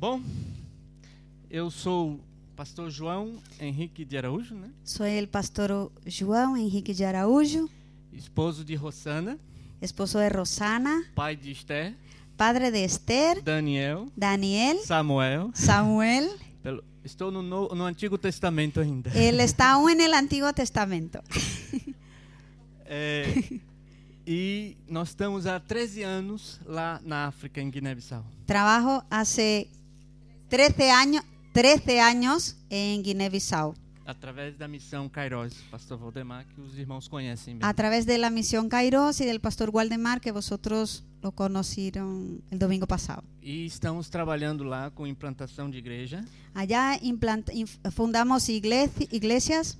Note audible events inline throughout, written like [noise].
Bom, eu sou pastor João Henrique de Araújo, né? Soy el pastor João Henrique de Araújo, Esposo de Rossana, esposo de Rosana, pai de Esther, padre de Esther, Daniel, Daniel, Samuel. Samuel. Pelo- Estou no, no, no Antigo Testamento ainda. Él está aún en el Antiguo Testamento. [laughs] É, e nós estamos há 13 anos lá na África, em Guiné-Bissau. Trabajo hace 13 años, 13 años en Guinea-Bissau Através da missão Kairos, pastor Valdemar, que os irmãos conhecem bem. a través de la misión Kairos y del pastor Waldemar que vosotros lo conocieron el domingo pasado. E estamos trabalhando lá com implantação de igreja. Allá implant- fundamos iglesias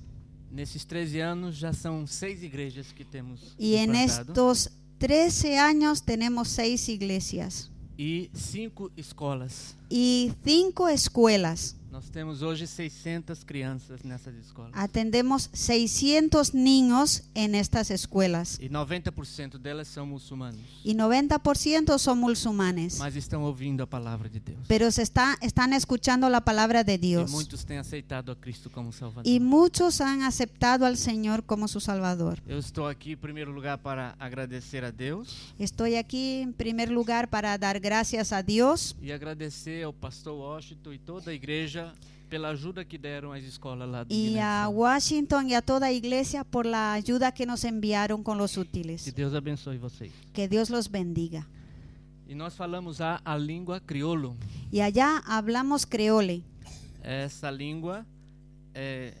Nesses 13 anos já são seis igrejas que temos y en implantado. estos 13 años tenemos seis iglesias e cinco escolas. y cinco escuelas. Nós temos hoje 600 crianças nessas escolas. Atendemos 600 niños en estas escuelas E 90% delas são muçulmanos. y 90% son musulmanes. Mas estão ouvindo a palavra de Deus. Pero se está, están escuchando la palabra de E Dios. muitos têm aceitado a Cristo como Salvador. Y muchos han aceptado al Señor como su Salvador. Eu estou aqui, em primeiro lugar, para agradecer a Deus Estoy aquí en primer lugar para dar gracias a Dios e agradecer ao pastor Washington e toda a igreja pela ajuda que deram às escolas lá de y a. Washington y a toda iglesia por la ayuda que nos enviaron con los Que útiles. Deus abençoe vocês. Que Dios los bendiga. E nós falamos a, a língua crioulo. Y allá hablamos creole. Essa língua, é,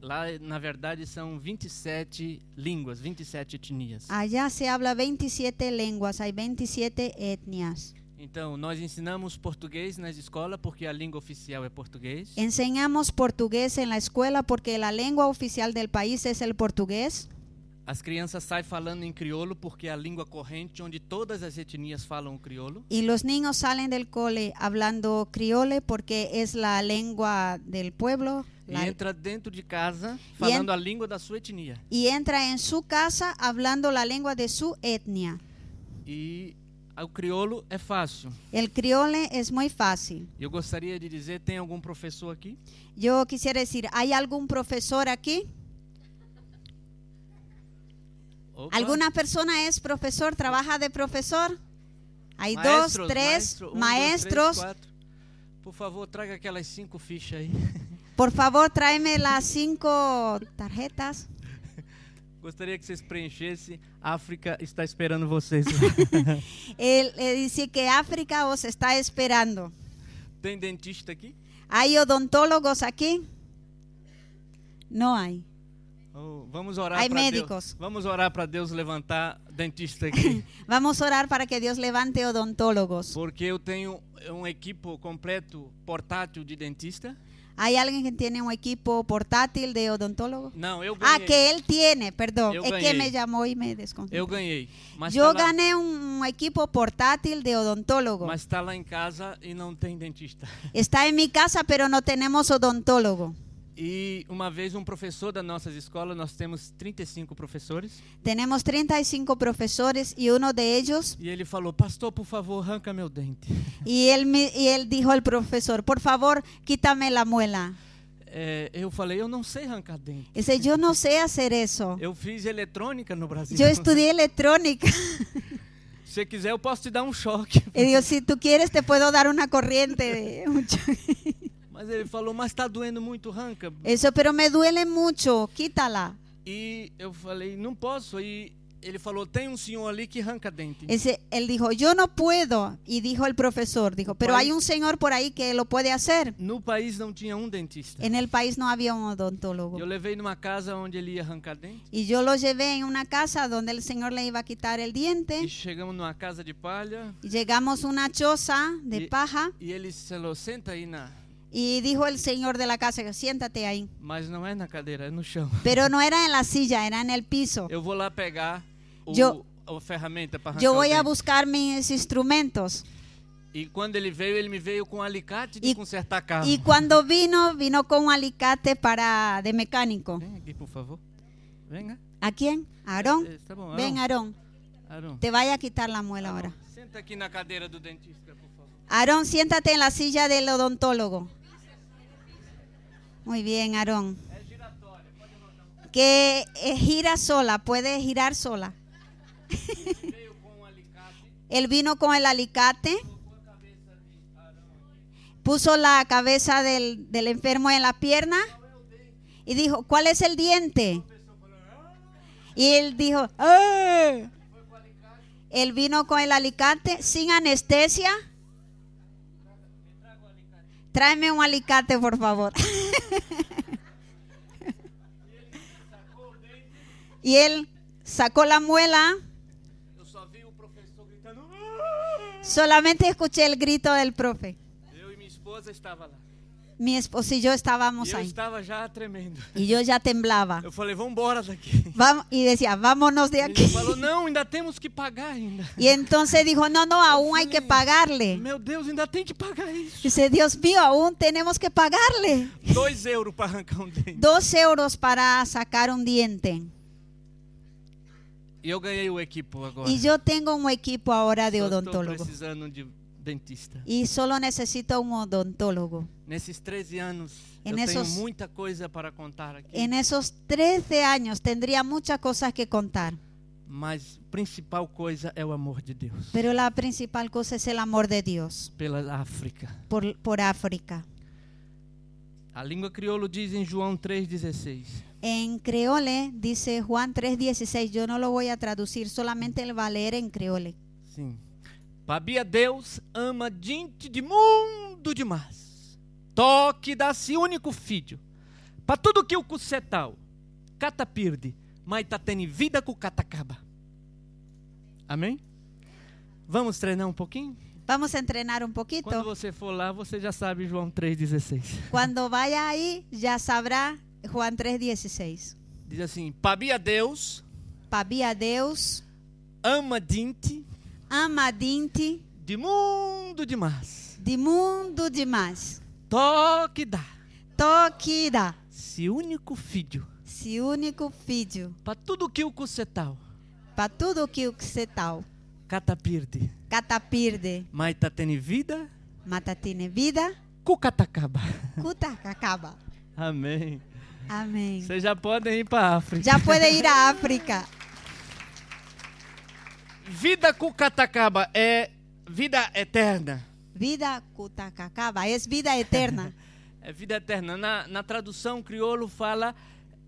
lá na verdade são 27 línguas, 27 etnias. Allá se habla 27 lenguas, hay 27 etnias. Então, nós ensinamos português nas escolas porque a língua oficial é português. Enseñamos portugués en la escuela porque la lengua oficial del país es el portugués. As crianças saem falando em crioulo porque é a língua corrente onde todas as etnias falam o crioulo. Y los niños salen del cole hablando criole porque es la lengua del pueblo. E la- entra dentro de casa falando a língua da sua etnia. y entra en su casa hablando la lengua de su etnia. E o crioulo é fácil. El criole es muy fácil. Eu gostaria de dizer, tem algum professor aqui? Yo quisiera decir, ¿hay algún profesor aquí? Opa. ¿Alguna persona es profesor, trabaja de profesor? Hay Maestros, dos, tres maestro, um, dois, maestros. três, quatro. Por favor, traga aquelas cinco fichas aí. Por favor, tráeme las cinco tarjetas. Gostaria que vocês preenchessem. África está esperando vocês. [laughs] Él dice que África os está esperando. tem dentista aqui? ¿Hay odontólogos aquí? No hay. Oh, vamos orar para médicos. Deus. Vamos orar para Deus levantar dentista [laughs] aqui. [laughs] Vamos orar para que Dios levante odontólogos. Porque eu tenho um equipo completo portátil de dentista. ¿Hay alguien que tiene un equipo portátil de odontólogo? Eu Ah, ganhei. que él tiene, perdón. Yo Es que gané. me llamó y me desconcentré. Yo tá lá- gané un equipo portátil de odontólogo. Mas está lá em casa e não tem dentista. Está en mi casa, pero no tenemos odontólogo. E uma vez um professor da nossa escola, nós temos 35 professores. Temos 35 professores e um deles. E ele falou, pastor, por favor, arranca meu dente. [laughs] E ele me, e ele disse ao professor, por favor, quítame a muela. É, eu falei, eu não sei arrancar dente. Esse, eu não sei fazer isso. Eu fiz eletrônica no Brasil. Eu estudei eletrônica. [laughs] Se quiser, eu posso te dar um choque. Ele disse: se tu queres, te posso dar uma corrente, um [laughs] choque. Mas ele falou: Mas está doendo muito, arranca. Eso, pero me duele mucho, quítala. E eu falei: Não posso. E ele falou: Tem um senhor ali que arranca dente. Ese, él dijo, yo no puedo. Y dijo el profesor, dijo, pero hay un señor por ahí que lo puede hacer. No país não tinha um dentista. En el país no había un odontólogo. Eu levei numa casa onde ele ia arrancar dente. Y yo lo llevé en una casa donde el señor le iba a quitar el E diente. chegamos numa casa de palha. Y llegamos a una choza de Y- paja. E ele se falou: Senta aí na. Y dijo el señor de la casa, siéntate ahí. Mas não é na cadeira, é no chão. Pero no era en la [laughs] silla, era en el piso. Eu vou lá pegar o, Eu- a ferramenta para Yo o voy a buscar mis instrumentos. E quando ele veio, ele me veio um alicate de E- consertar carro. Y cuando vino, vino con un alicate para de mecánico. Vem aqui, por favor. Venga. ¿A quién? ¿A Aarón? Eh, Tá bom, Ven. Aarón. Aarão. Te vaya a quitar la muela ahora. Senta aqui na cadeira do dentista, por favor. Aarón, siéntate en la silla del odontólogo. Muy bien, Aarón. Que eh, gira sola, puede girar sola. [laughs] Él vino con el alicate, puso la cabeza del, del enfermo en la pierna y dijo, ¿cuál es el diente? Y él dijo, "Ah". él vino con el alicate sin anestesia. Tráeme un alicate, por favor. y él sacó la muela. Solamente escuché el grito del profe. Eu e minha esposa. Mi esposo y yo estábamos eu ahí. estava já tremendo. Y yo ya temblaba. Eu falei, vamos embora daqui. Vamos, y decía, vámonos de aquí. falou, não, ainda temos que pagar ainda. Y entonces dijo, no, no, aún hay que pagarle. Meu Deus, ainda tem que pagar isso. Dice, Dios mío, aún tenemos que pagarle. Dois euros para arrancar um dente. Dos euros para sacar un diente. E eu ganhei o equipo agora. Y yo tengo un equipo ahora de Só odontólogo. precisando de dentista. Y solo necesito un odontólogo. Nesses 13 anos, En eu esos- tenho muita coisa para contar aqui. En esos 13 años tendría muchas cosas que contar. Mas principal coisa é o amor de Deus Pero la principal cosa es el amor de Dios pela África. por, por África. A língua crioulo diz em João 3,16: En creole dice Juan 3:16, yo no lo voy a traducir, solamente él va a leer en creole. Sim. Sabia Deus ama gente de mundo demais. Toque dá-se único filho. Para tudo que o cucetal, cata pirde, mas tá tendo vida com catacaba. Amém? Vamos treinar um pouquinho? Vamos a entrenar un Quando você for lá, você já sabe João 3,16. Cuando vaya ahí, ya sabrá Juan 3:16. Diz assim: Pabia Deus Pabia Deus, ama gente ama dinti, de mundo demais. de mundo demais. Toque dá. Toque dá, Se único filho. se único filho, Para tudo que o cucetal, para tudo que o que tal. cata pirde. Catapirde, Mas tá tendo vida matatine vida, com catacaba. cutacacaba. Amém. Amén. Vocês já podem ir para África. Ya puede ir a África. Vida com catacaba é vida eterna. Vida cutacacaba, es vida eterna. [laughs] É vida eterna. Na, na tradução crioulo fala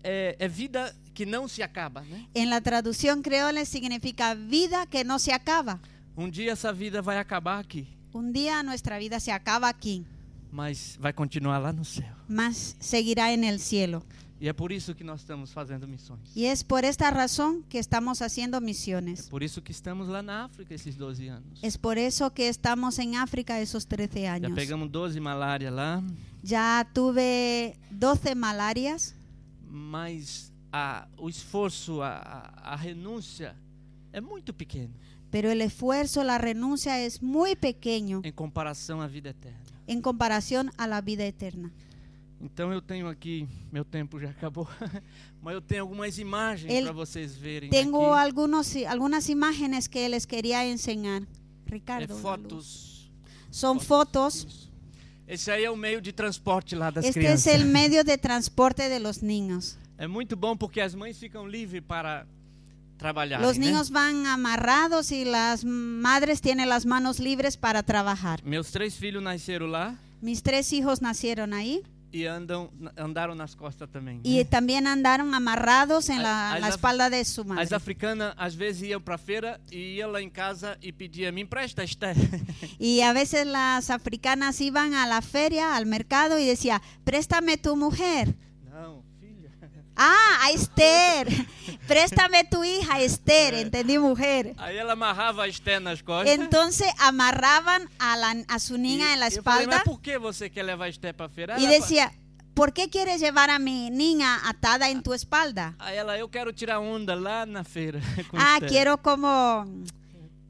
é, é vida que não se acaba, né? En la traducción creole significa vida que no se acaba. Um dia essa vida vai acabar aqui, Un día nuestra vida se acaba aquí, mas vai continuar lá no céu. mas seguirá en el cielo. E é por isso que nós estamos fazendo missões. Y es por esta razón que estamos haciendo É misiones. por isso que estamos lá na África esses 12 anos. Es por eso que estamos en África esos 13 Já años. pegamos 12 malária lá, Ya tuve 12 malarias, mas a, o esforço, a, a, a renúncia é muito pequeno pero el esfuerzo, la renuncia es muy pequeño em comparação à vida eterna. en comparación a la vida eterna. Então eu tenho aqui, meu tempo já acabou, [laughs] mas eu tenho algumas imagens para vocês verem Tengo aqui. algunos, algunas imágenes que les quería enseñar. É Ricardo. luz. fotos. Son fotos. Isso. Esse aí é o meio de transporte lá das Este crianças. es el medio de transporte de los niños. [laughs] É muito bom porque as mães ficam livres para trabalhar. Los né? niños van amarrados y las madres tienen las manos libres para trabajar. Meus três filhos nasceram lá Mis tres hijos nacieron ahí y andam, andaram nas costas também. E ¿eh? também andaram amarrados em la, na espalda de sua mãe. As africanas às vezes iam para a feira e ia lá em casa e pedia me empresta esta. e às vezes as africanas iam à la feira, ao mercado e dizia, "Préstame tu mulher". Não. Ah, a Esther. [laughs] Préstame tu hija, Esther. Entendí, mujer. Aí ela amarrava a Esther nas costas. Entonces amarraban a, la- a su niña en la falei, espalda mas por que você quer levar a Esther para feira? y decía, ¿por qué quieres llevar a mi niña atada en tu espalda? Aí ela, eu quero tirar onda lá na feira. [laughs] Ah, Esther. quiero como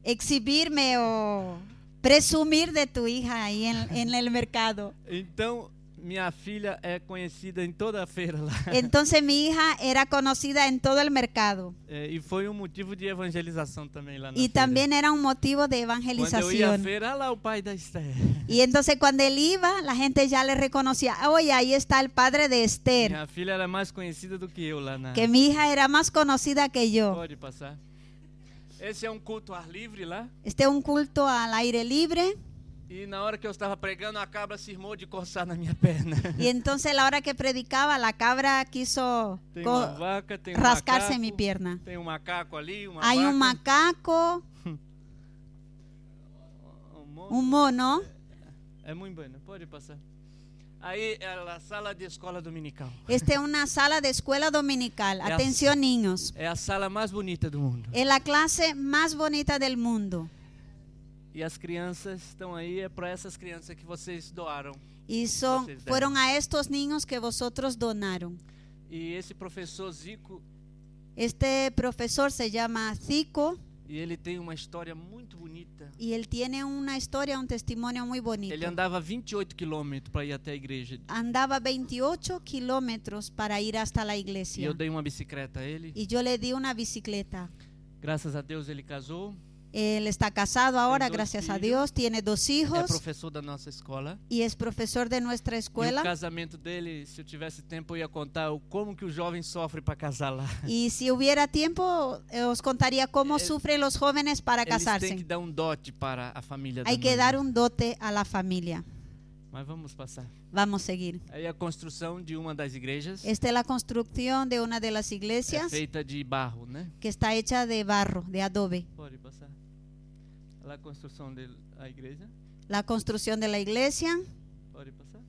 exhibirme o presumir de tu hija ahí en, en el mercado. Então, minha filha é conhecida em toda a feira lá. [laughs] Entonces mi hija era conocida en todo el mercado É, e foi um motivo de evangelização também lá na y feira. también era un motivo de Quando eu ia à feira, ah lá o pai da Esther. [laughs] Y entonces cuando él iba, la gente ya le reconocía, oye, ahí está el padre de Esther, Minha filha era mais conhecida do que eu lá na. que mi hija era más conocida que yo. Pode passar. Esse é um culto ar livre lá. Este es un culto al aire libre. E na hora que eu estava pregando, a cabra cismou de coçar na minha [laughs] perna. Y entonces la hora que predicaba, la cabra quiso Tem uma vaca, tem um rascarse macaco, mi pierna. Tem um macaco ali, uma Hay vaca, un macaco, [laughs] um monte. un mono. É muito bueno, pode passar. Aí é a sala de escola dominical. Esta es una sala de escuela dominical. [laughs] as- Atención niños. É a sala mais bonita do mundo. Es la clase más bonita del mundo. E as crianças estão aí, é para essas crianças que vocês doaram. Ven. fueron a estos niños que vosotros donaron. E esse professor Zico, Este profesor se llama Zico e ele tem uma história muito bonita. y él tiene una historia, un testimonio muy bonito. Ele andava 28 quilômetros para ir até a igreja. Andaba 28 kilómetros para ir hasta la E iglesia. eu dei uma bicicleta a ele. Y yo le di una bicicleta. Graças a Deus ele casou. Ele está casado agora, graças filhos, a Dios, tiene dois filhos. É professor da nossa escola. E é professor de nossa escola. E o casamento dele, se eu tivesse tempo, eu ia contar como que o jovem sofre para casar lá. [laughs] E se houvesse tempo, eu eh, os contaria como é, eh, sofrem os jovens para casar-se. Tem que dar um dote para a família. Hay que dar um dote à família. Mas vamos passar. Vamos a seguir. Aí a construção de uma das igrejas Esta es la construcción de una de las é feita de barro, né? que está hecha de barro, de adobe. Pode passar. A construção da igreja. La construcción de la iglesia. Pode passar.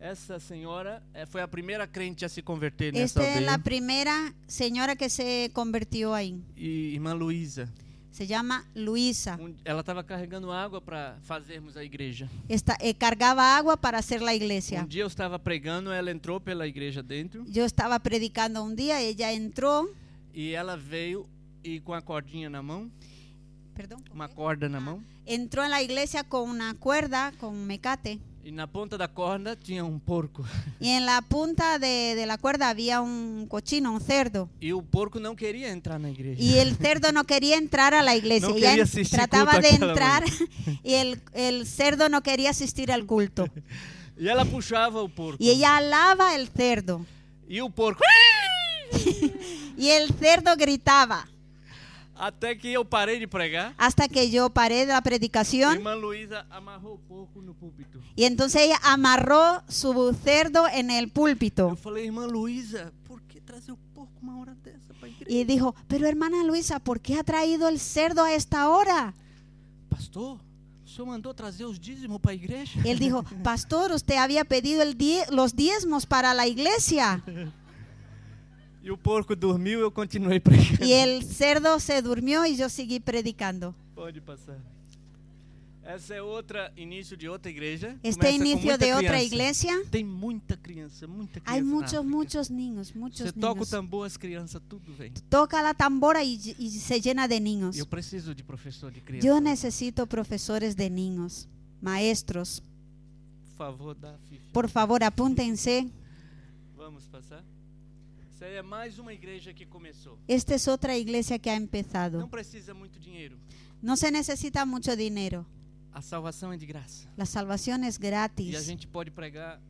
Essa senhora eh, foi a primeira crente a se converter nessa Esta es aldeia. la primera señora que se convirtió ahí. E irmã Luísa. Se chama Luísa. Ela estava carregando água para fazermos a igreja. Esta, eh, cargava água para fazer a igreja. Um dia eu estava pregando, ela entrou pela igreja dentro. Eu estava predicando um dia, ela entrou. E ela veio e com a cordinha na mão. Perdão? Uma corda na ah, mão. Entrou na igreja com uma corda, com um mecate. Un mecate. e na ponta da corda tinha um porco. Y en la punta de, de la cuerda había un cochino, un cerdo. E o porco não queria entrar na igreja. Y el cerdo no quería entrar a la [laughs] iglesia. No Ella quería en- asistir trataba de entrar [laughs] y el, el cerdo no quería asistir al culto. [laughs] E ela puxava o porco. Y ella alaba el cerdo. E o porco. Y el cerdo gritaba. Até que eu parei de pregar. Hasta que yo paré de la predicación. irmã Luísa amarrou o porco no púlpito. Y entonces ella amarró su cerdo en el Eu púlpito. falei, irmã Luísa, por que trazer o porco uma hora dessa para a igreja? Y dijo, pero hermana Luisa, ¿por qué ha traído el cerdo a esta hora? Pastor, senhor mandou trazer os dízimos para a igreja? Él dijo, [laughs] pastor, usted había pedido el die- los diezmos para la iglesia. [laughs] E o porco dormiu, eu continuei [laughs] pregando. Y el cerdo se durmió y yo seguí predicando. Pode passar. Essa é outra início de outra igreja. Este muita de criança. iglesia, Tem muita criança, muita criança. muchos, África. muchos niños, muchos Você toca o tambor, as crianças tudo vem. Toca la tambora y, y se llena de niños. Eu preciso de professor de criança. Yo necesito profesores de niños, maestros. Por favor, dá a ficha. Por favor, apúntense. Vamos passar. Essa é mais uma igreja que começou. Esta es otra iglesia que ha Não empezado. precisa muito dinheiro. No se necesita mucho dinero. A salvação é de graça. La salvación es E a gratis. gente pode pregar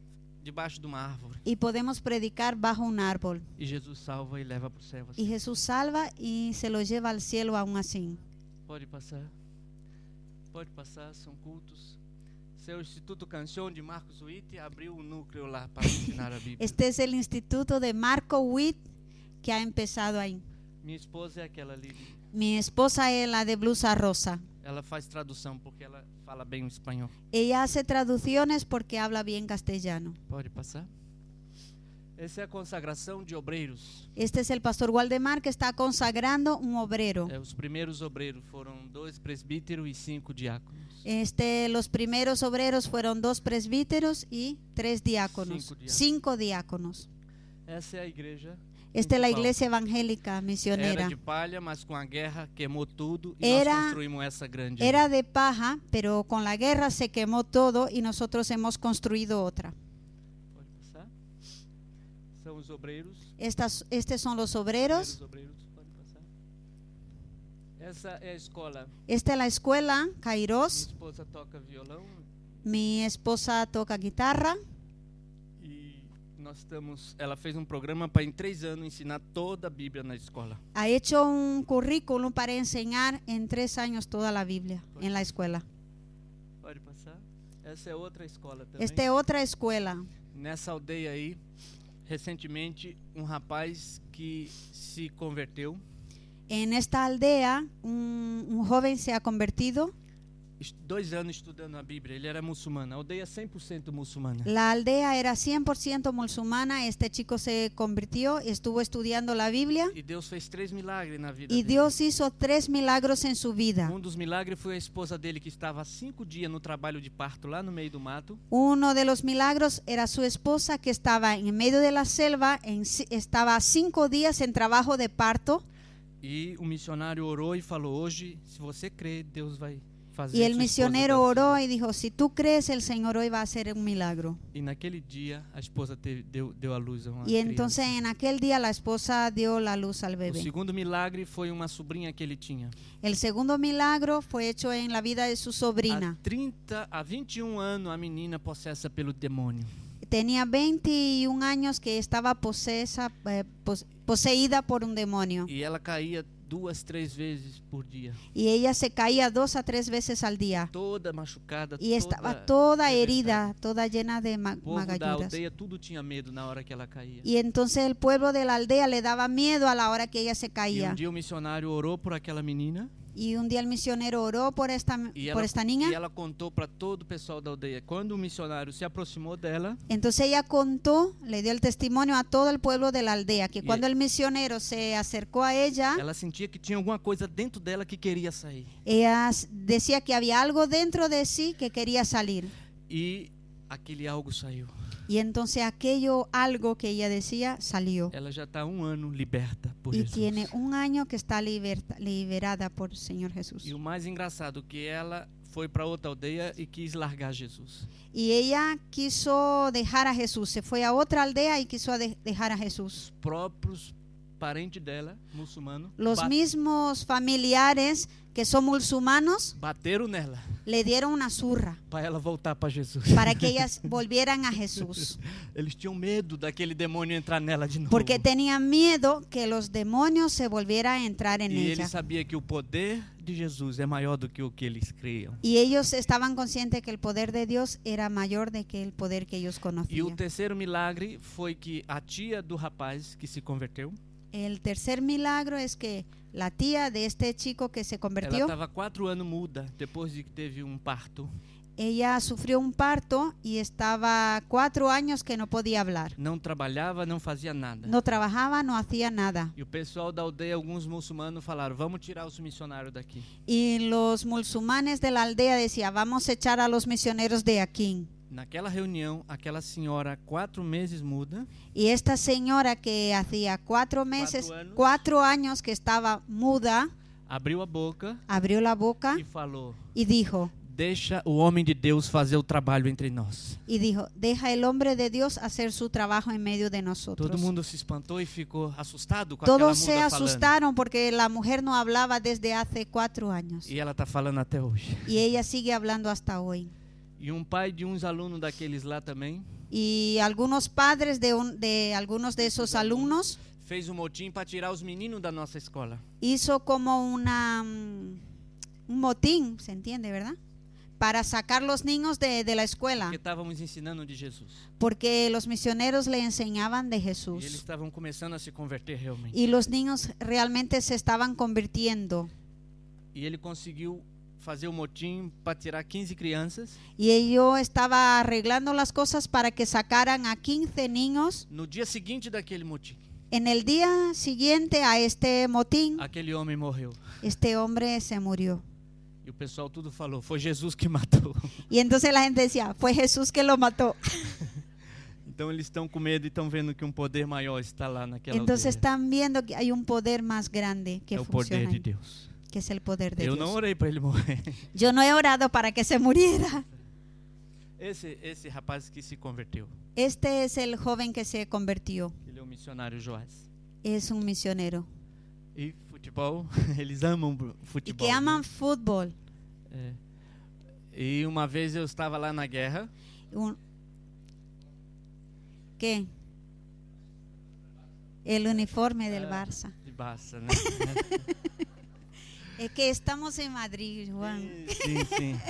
debaixo de uma árvore. Y podemos predicar bajo un árbol. E Jesus salva e leva para o céu. Y Assim. Jesús salva y se lo lleva al cielo aún así. Pode passar. Pode passar, são cultos. Seu Instituto Canção de Marcos Witt abriu um núcleo lá para ensinar a Bíblia. Este es el instituto de Marco Witt que ha empezado ahí. Minha esposa é aquela ali. Mi esposa es la de blusa rosa. Ela faz tradução porque ela fala bem o espanhol. Ella hace traducciones porque habla bien castellano. Pode passar. Essa é a consagração de obreiros. Este es el pastor Waldemar que está consagrando un obrero. É, os primeiros obreiros foram dois presbíteros e cinco diáconos. Este, los primeros obreros fueron dos presbíteros y tres diáconos, cinco diáconos. Esa es la iglesia. Esta es la iglesia evangélica misionera. Era de, palha, mas con la guerra quemó todo, y era, esa grande. era de paja, pero con la guerra se quemó todo y nosotros hemos construido otra. Son obreros. Estas, estos son los obreros. Essa é a escola. Esta es la escuela, Minha Kairos. esposa toca violão Mi esposa toca guitarra. e nós estamos. Ela fez um programa para em três anos ensinar toda a Bíblia na escola. Ha hecho un currículum para enseñar en tres años toda la Biblia en la escuela. Pode passar. Essa é outra escola também. Esta es otra escuela. Nessa aldeia aí, recentemente, um rapaz que se converteu, En esta aldea, un, un joven se ha convertido. dois anos estudando a Bíblia. Ele era muçulmano. A aldeia é 100% muçulmana. La aldea era 100% musulmana. Este chico se convirtió, estuvo estudiando la Biblia E Deus fez três milagres na vida y dele. Dios hizo tres milagros en su vida. Um dos milagres foi a esposa dele que estava cinco dias no trabalho de parto lá no meio do mato. Uno de los milagros era su esposa que estaba en medio de la selva, en estaba cinco días en trabajo de parto E o missionário orou e falou: Hoje, se você crê, Deus vai fazer. E o missionário orou e disse: Se tu crês, o Senhor hoje vai fazer um milagro. E naquele dia a esposa teve, deu, deu luz a uma E então, naquele dia, a esposa deu a luz ao bebê. O segundo milagre foi uma sobrinha que ele tinha. O segundo milagro foi feito em la vida de sua sobrinha. Há 30 a 21 anos, a menina possessa pelo demônio. Tenía 21 años que estaba posesa, eh, pos- poseída por un demonio. E ela caía duas, três vezes por dia. Y ella se caía dos a tres veces al día. Toda machucada, Y estaba toda toda herida, toda llena de ma- O povo da aldeia tudo tinha medo na hora que ela caía. Y entonces el pueblo de la aldea le daba miedo a la hora que ella se E caía. um dia o missionário orou por aquela menina Y un día el misionero oró por esta, e por ela, esta e niña. ela contou para todo o pessoal da aldeia. Quando o missionário se aproximou dela, Entonces ella contó, le dio el testimonio a todo el pueblo de la aldea, que Y- cuando el misionero se acercó a ella, ela sentia que tinha alguma coisa dentro dela que queria sair. ella s- decía que había algo dentro de sí que quería salir. E aquele algo saiu. Y entonces aquello algo que ella decía salió. Ela já está um ano liberta por Y Jesus. tiene un año que está liberta- liberada por el Señor Jesús. E o mais engraçado que ela foi para outra aldeia e quis largar Jesus. Y ella quiso dejar a Jesús, se fue a otra aldea y quiso de- dejar a Jesús. Os próprios parentes dela, muçulmanos, Los mismos familiares que son musulmanos bateram nela le dieron una zurra para ela voltar para Jesus. para que ellas [laughs] volvieran a Jesús. Eles tinham medo daquele demônio entrar nela de novo. Porque tenían miedo que los demonios se volvieran a entrar en e ele sabia que o poder de Jesus é maior do que o que eles criam. Y ellos estaban conscientes que el poder de Dios era mayor de que el poder que ellos E o terceiro milagre foi que a tia do rapaz que se converteu, El tercer milagro es que la tía de este chico que se ela convirtió, estava quatro anos muda depois de que teve um parto. ella sufrió un parto y estaba cuatro años que no podía hablar. Não trabalhava, não fazia nada. No trabajaba, no hacía nada. E o pessoal da aldeia, alguns muçulmanos falaram: vamos tirar os missionários daqui. Y los musulmanes de la aldea decían, vamos a echar a los misioneros de aquí. Naquela reunião, aquela senhora, quatro meses muda, Y esta señora que hacía cuatro meses, años. cuatro años que estaba muda, abriu a boca abrió la boca e falou: y dijo, Deixa o homem de Deus fazer o trabalho entre nós. y dijo, deja el hombre de Dios hacer su trabajo en medio de nosotros. Todo mundo se espantou e ficou assustado com Todos se falando. asustaron porque la mujer no hablaba desde hace cuatro años. E ela está falando até hoje. Y ella sigue hablando hasta hoy. E um pai de uns alunos daqueles lá também Y algunos padres de, un- de algunos de esos alumnos fez um motim para tirar os meninos da nossa escola. hizo como una, mm, un motín, ¿se entiende, verdad? Para sacar los niños de, de la escuela, Porque estávamos ensinando de Jesus. porque los misioneros le enseñaban de E eles Jesús. estavam começando a se converter realmente. Y los niños realmente se estaban convirtiendo. E ele conseguiu fazer o motim para tirar 15 crianças. Y yo estaba arreglando las cosas para que sacaran a 15 niños. No dia seguinte daquele motim, En el día siguiente a este motín, aquele homem morreu. este hombre se murió. E o pessoal tudo falou: foi Jesus que matou. Y [laughs] entonces la gente decía, fue Jesús que lo mató. [laughs] Então eles estão com medo e estão vendo que um poder maior está lá naquela aldeia. están viendo que hay un poder más grande que É o poder funciona, de Deus. Que es el poder de Eu Dios. não orei para ele morrer. Yo no he orado para que se muriera. Esse, esse rapaz que se converteu, Este es el joven que se convirtió. ele é o missionário Joás. es un misionero E futebol, eles amam y futebol. [laughs] que né? aman fútbol. É. E uma vez eu estava lá na guerra Un- ¿Qué? El uniforme del Ah. Barça. de Barça, né? [laughs] [laughs] Es que estamos en Madrid, Juan. sim, sim.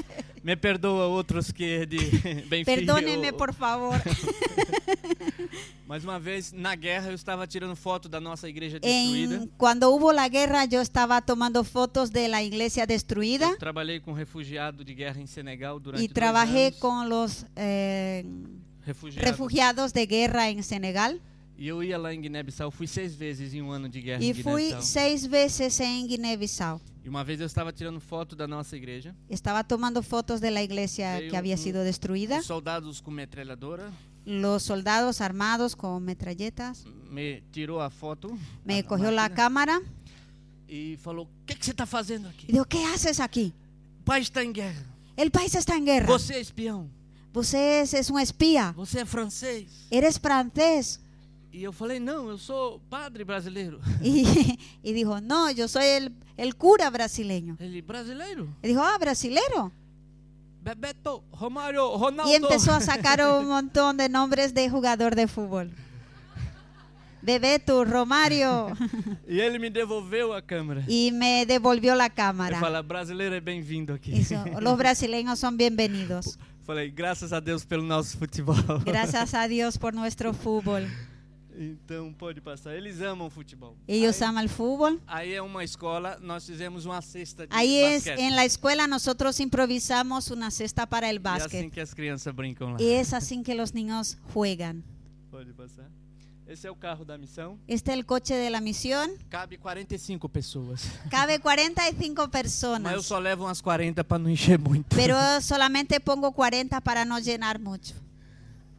Me perdoa outros que é de [laughs] Benfica. Perdóneme, ou- por favor. [laughs] Mais uma vez, na guerra, eu estava tirando foto da nossa igreja destruída. En, cuando hubo la guerra, yo estaba tomando fotos de la iglesia destruida Eu trabalhei com refugiado de guerra em Senegal durante trabajé anos. con los eh, refugiados. refugiados de guerra en Senegal E eu ia lá em Guiné-Bissau, fui seis vezes em um ano de guerra em fui Guiné-Bissau. seis veces en Guinea-Bissau. E uma vez eu estava tirando foto da nossa igreja. Estaba tomando fotos de la iglesia Veio que había un- sido destruida. Os soldados com metralhadora Los soldados armados con metralletas me tirou a foto. me a- a cogió la máquina, cámara E falou: O que, que você está fazendo aqui? y dijo, ¿qué haces aquí? O país está em guerra. El país está en guerra. Você é espião. Você es, es un espía. Você é francês. Eres francés. E eu falei: Não, eu sou padre brasileiro. [laughs] Y, y dijo, no, yo soy el, el cura brasileño. Ele, brasileiro? Y dijo, ah, brasilero. Bebeto, Romário, Ronaldo. Y empezó a sacar un [laughs] montón de nombres de jugador de fútbol. Bebeto, Romario. [laughs] E ele me devolveu a câmera. Y me devolvió la Ele cámara. fala: Brasileiro é bem-vindo aqui. Brasileños son bienvenidos. Falei: Graças a Deus pelo nosso futebol. Gracias a Dios por nuestro fútbol. Então pode passar. Eles amam futebol. Ellos aí, aman el fútbol. aí é uma escola, nós fizemos uma cesta de es, basquete. en la escuela nosotros improvisamos una cesta para el E assim básquet. que as crianças brincam lá. Y es así que los niños juegan. Pode passar. Esse é o carro da missão. Este es el coche de la misión. Cabe 45 pessoas. Cabe [laughs] 45 Mas eu só levo umas 40 para não encher muito. Pero [laughs] solamente pongo 40 para no llenar mucho.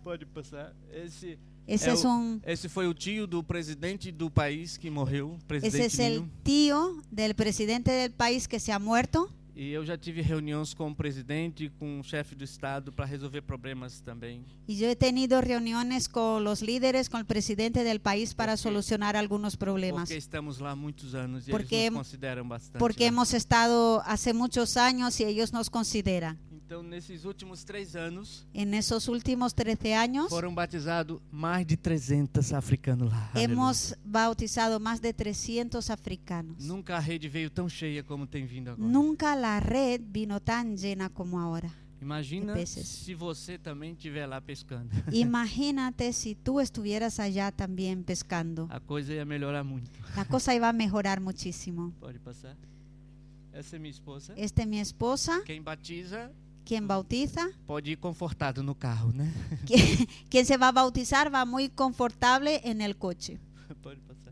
Pode passar. Esse Ese é o- esse foi o tio do presidente do país que morreu, presidente es el Nino. tío del presidente del país que se ha muerto. E eu já tive reuniões com o presidente, com o chefe do estado para resolver problemas também. Y yo he tenido reuniones con los líderes, con el presidente del país para Porque- solucionar algunos problemas. Porque estamos lá há muitos anos e Porque- eles nos consideram bastante. Porque lá. hemos estado hace muchos años y ellos nos consideran. Então, nesses últimos três anos, En esos últimos 13 años foram batizados mais de 300 africanos lá. hemos bautizado más de 300 africanos. Nunca a rede veio tão cheia como tem vindo agora. Nunca la red vino tan llena como ahora. Imagina se você também estiver lá pescando. [laughs] Imagínate si tú estuvieras allá también pescando. A coisa ia melhorar muito. La cosa iba a mejorar muchísimo. Pode passar. Essa é minha esposa. Esta es mi esposa, Quem batiza quien bautiza. pode ir confortado no carro, né? [laughs] Quien, quien se va a bautizar va muy confortable en el coche. [laughs] Pode passar.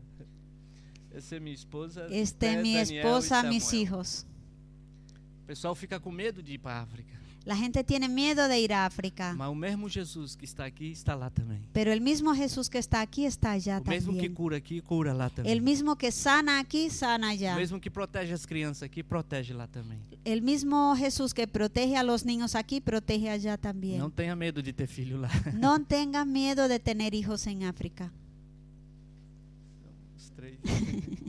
Essa é minha esposa. Esta es Té, mi Daniel esposa, Samuel. hijos. O pessoal fica com medo de ir para a África. La gente tiene miedo de ir a África, Mas o mesmo Jesus que está aqui está lá também. pero el mismo Jesús que está aquí está allá o mesmo que también. cura aqui, cura lá também. El mismo que sana aquí, sana O allá. mesmo que protege as crianças aqui, protege lá também. El mismo Jesús que protege a los niños aquí, protege allá también. Não tenha medo de ter filho lá. [laughs] No tengan miedo de tener hijos en África. Os três. [laughs]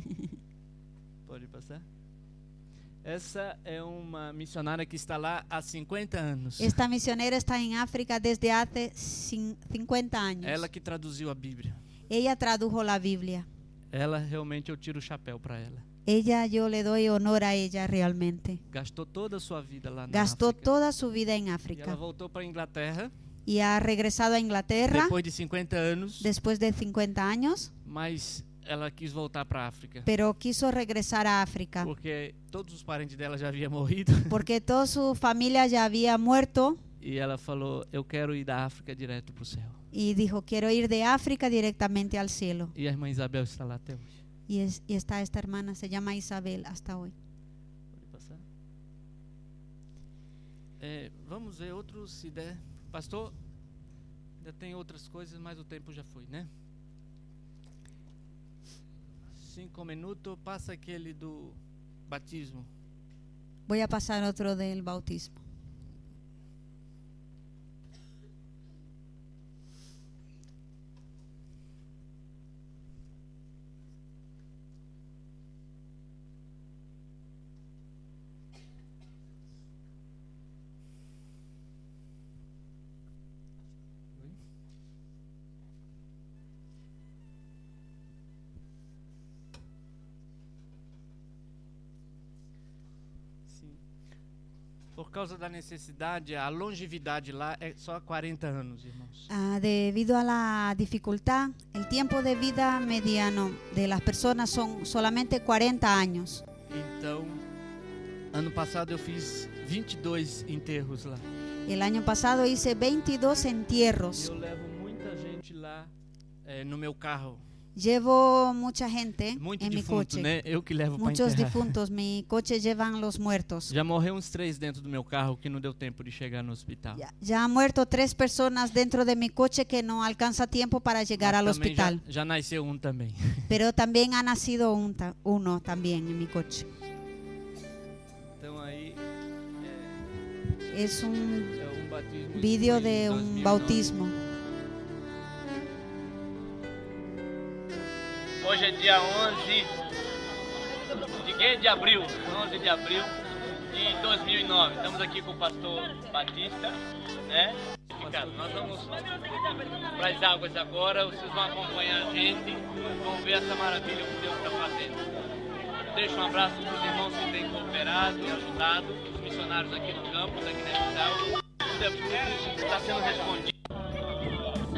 Essa é uma missionária que está lá há 50 anos. Esta misionera está en África desde cin- 50 años. Ela que traduziu a Bíblia. Ella tradujo la Biblia. Ela realmente eu tiro o chapéu para ela. Ella, yo le doy honor a ella realmente. Gastou toda a sua vida lá na Gastó África. toda su vida en E ela África voltou para a Inglaterra y ha regresado a Inglaterra depois de 50 anos, después de 50 años, mas ela quis voltar para a África. pero quiso regresar a África Porque todos os parentes dela já haviam [laughs] morrido. porque toda su familia ya había muerto E ela falou: Eu quero ir da África direto para o céu. y dijo, quiero ir de África directamente al cielo. E a irmã Isabel está lá até hoje. Y, es- y está esta hermana, se llama Isabel hasta. Pode passar. É, vamos ver outros, se der. Pastor, ainda tem outras coisas, mas o tempo já foi, né? Cinco minutos, passa aquele do batismo. Voy a pasar otro del bautismo. Causa da necessidade, a longevidade lá é só 40 anos, irmãos. Ah, debido a la dificultad, el tiempo de vida mediano de las personas son solamente 40 años. Então, ano passado eu fiz 22 enterros lá. El año pasado hice 22 entierros. Eu levo muita gente lá eh, no meu carro. Llevo mucha gente Muito en mi coche. né? Eu que levo Muchos difuntos. Mi coche llevan los muertos. Já morreu uns três dentro do meu carro que não deu tempo de chegar no hospital. Ya, ya han muerto tres personas dentro de mi coche que no alcanza tiempo para llegar Mas al também hospital. Já, já nasceu um também. [laughs] Pero también ha nacido un ta- uno también en mi coche. Então aí Es un é, é um vídeo foi em de un 2009. bautismo. Hoje é dia 11 de, quê? de abril, 11 de abril de 2009. Estamos aqui com o pastor Batista, né? Nós vamos para as águas agora, vocês vão acompanhar a gente, vão ver essa maravilha que Deus está fazendo. Deixo um abraço para os irmãos que têm cooperado e ajudado, os missionários aqui no campo, da Guiné-Bissau. Tudo está sendo respondido.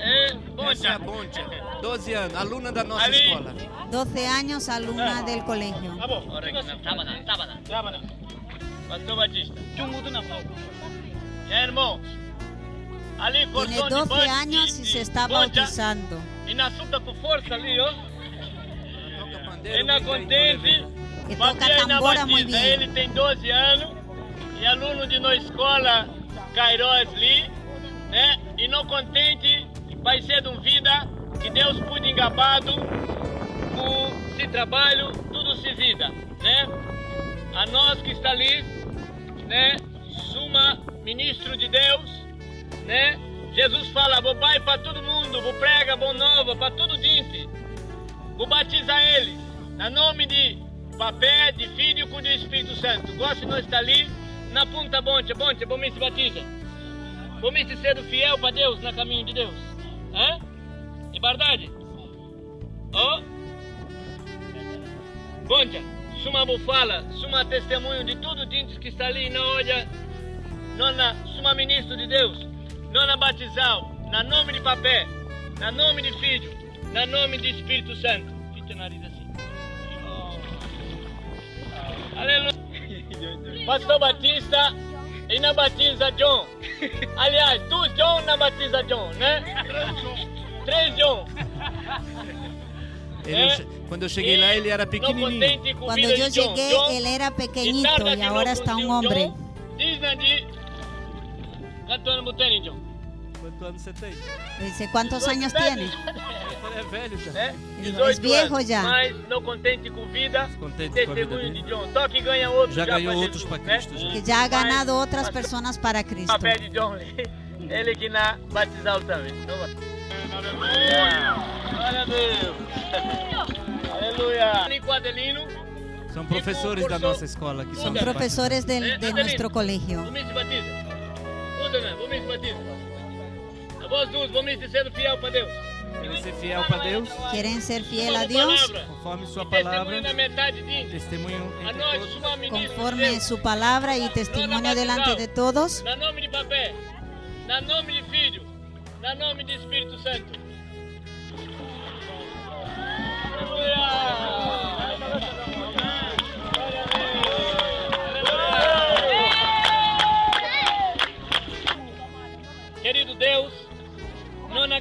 É, Boncha. É Boncha, 12 anos, aluna da nossa Ali. escola. 12 anos, aluna do colégio. Tá bom. Tábana, Tábana. Tábana. Pastor Batista. Chungudo na mão. Irmãos, ali Tiene 12 anos e se está bautizando. E na assunta com força ali, ó. Ele na contente. E toca tambora muito bem. Ele tem 12 anos e aluno de nossa escola Cairóis ali, né? E não contente Vai ser um vida que Deus pude engabado. Com se trabalho, tudo se vida. Né? A nós que está ali. Né? Suma ministro de Deus. Né? Jesus fala, vou pai para todo mundo, vou prega, bom nova para todo gente. Vou batizar eles, na nome de Papé, de Filho e do Espírito Santo. Gosto de não estar ali, na ponta bonte, bonte, bom se batiza. Bom se sendo fiel para Deus, na caminho de Deus. Hã? É verdade? Ó. Bonte, suma bufala, suma testemunho de tudo gente que está ali na olha, nona, suma ministro de Deus, nona batizal, na nome de Papé, na nome de Filho, na nome de Espírito Santo. Fica o nariz assim. Aleluia. [laughs] Pastor Batista e na batiza John. [laughs] Aliás, tu John na batiza John, né? Três John. Ele, é, quando eu cheguei lá, ele era pequenininho. Quando eu cheguei, John, ele era pequenininho e agora está um homem. Disney né, de... Cantando Buterin, John. Quantos anos você tem? Dice, ¿cuántos años tiene? É velho já. É? Es viejo anos, ya. Mas não contente com vida, Contente com a vida testemunho de. John. Toque e ganha outros Já ganhou pra outros Jesus, pra Cristo, né? já. Que ya ha ganado otras pastor, personas para Cristo. Papel de John. [laughs] Ele que na batizal também. Glória a Deus. Aleluia. Nico Adelino. São professores da nossa escola que são Eh, de Adelino, nuestro colegio. Vamos se batiza. Usa, né? Vamos se batiza. Voz dos, vamos sendo fiel para Deus. Querem ser fiel para Deus, ¿Quieren ser fiel a palavra. conforme sua Testemunho palavra, na metade de testemunho Conforme Deus. su palabra y testimonio delante de todos. Na nome de Papé, na nome de Filho, na nome de Espírito Santo. Querido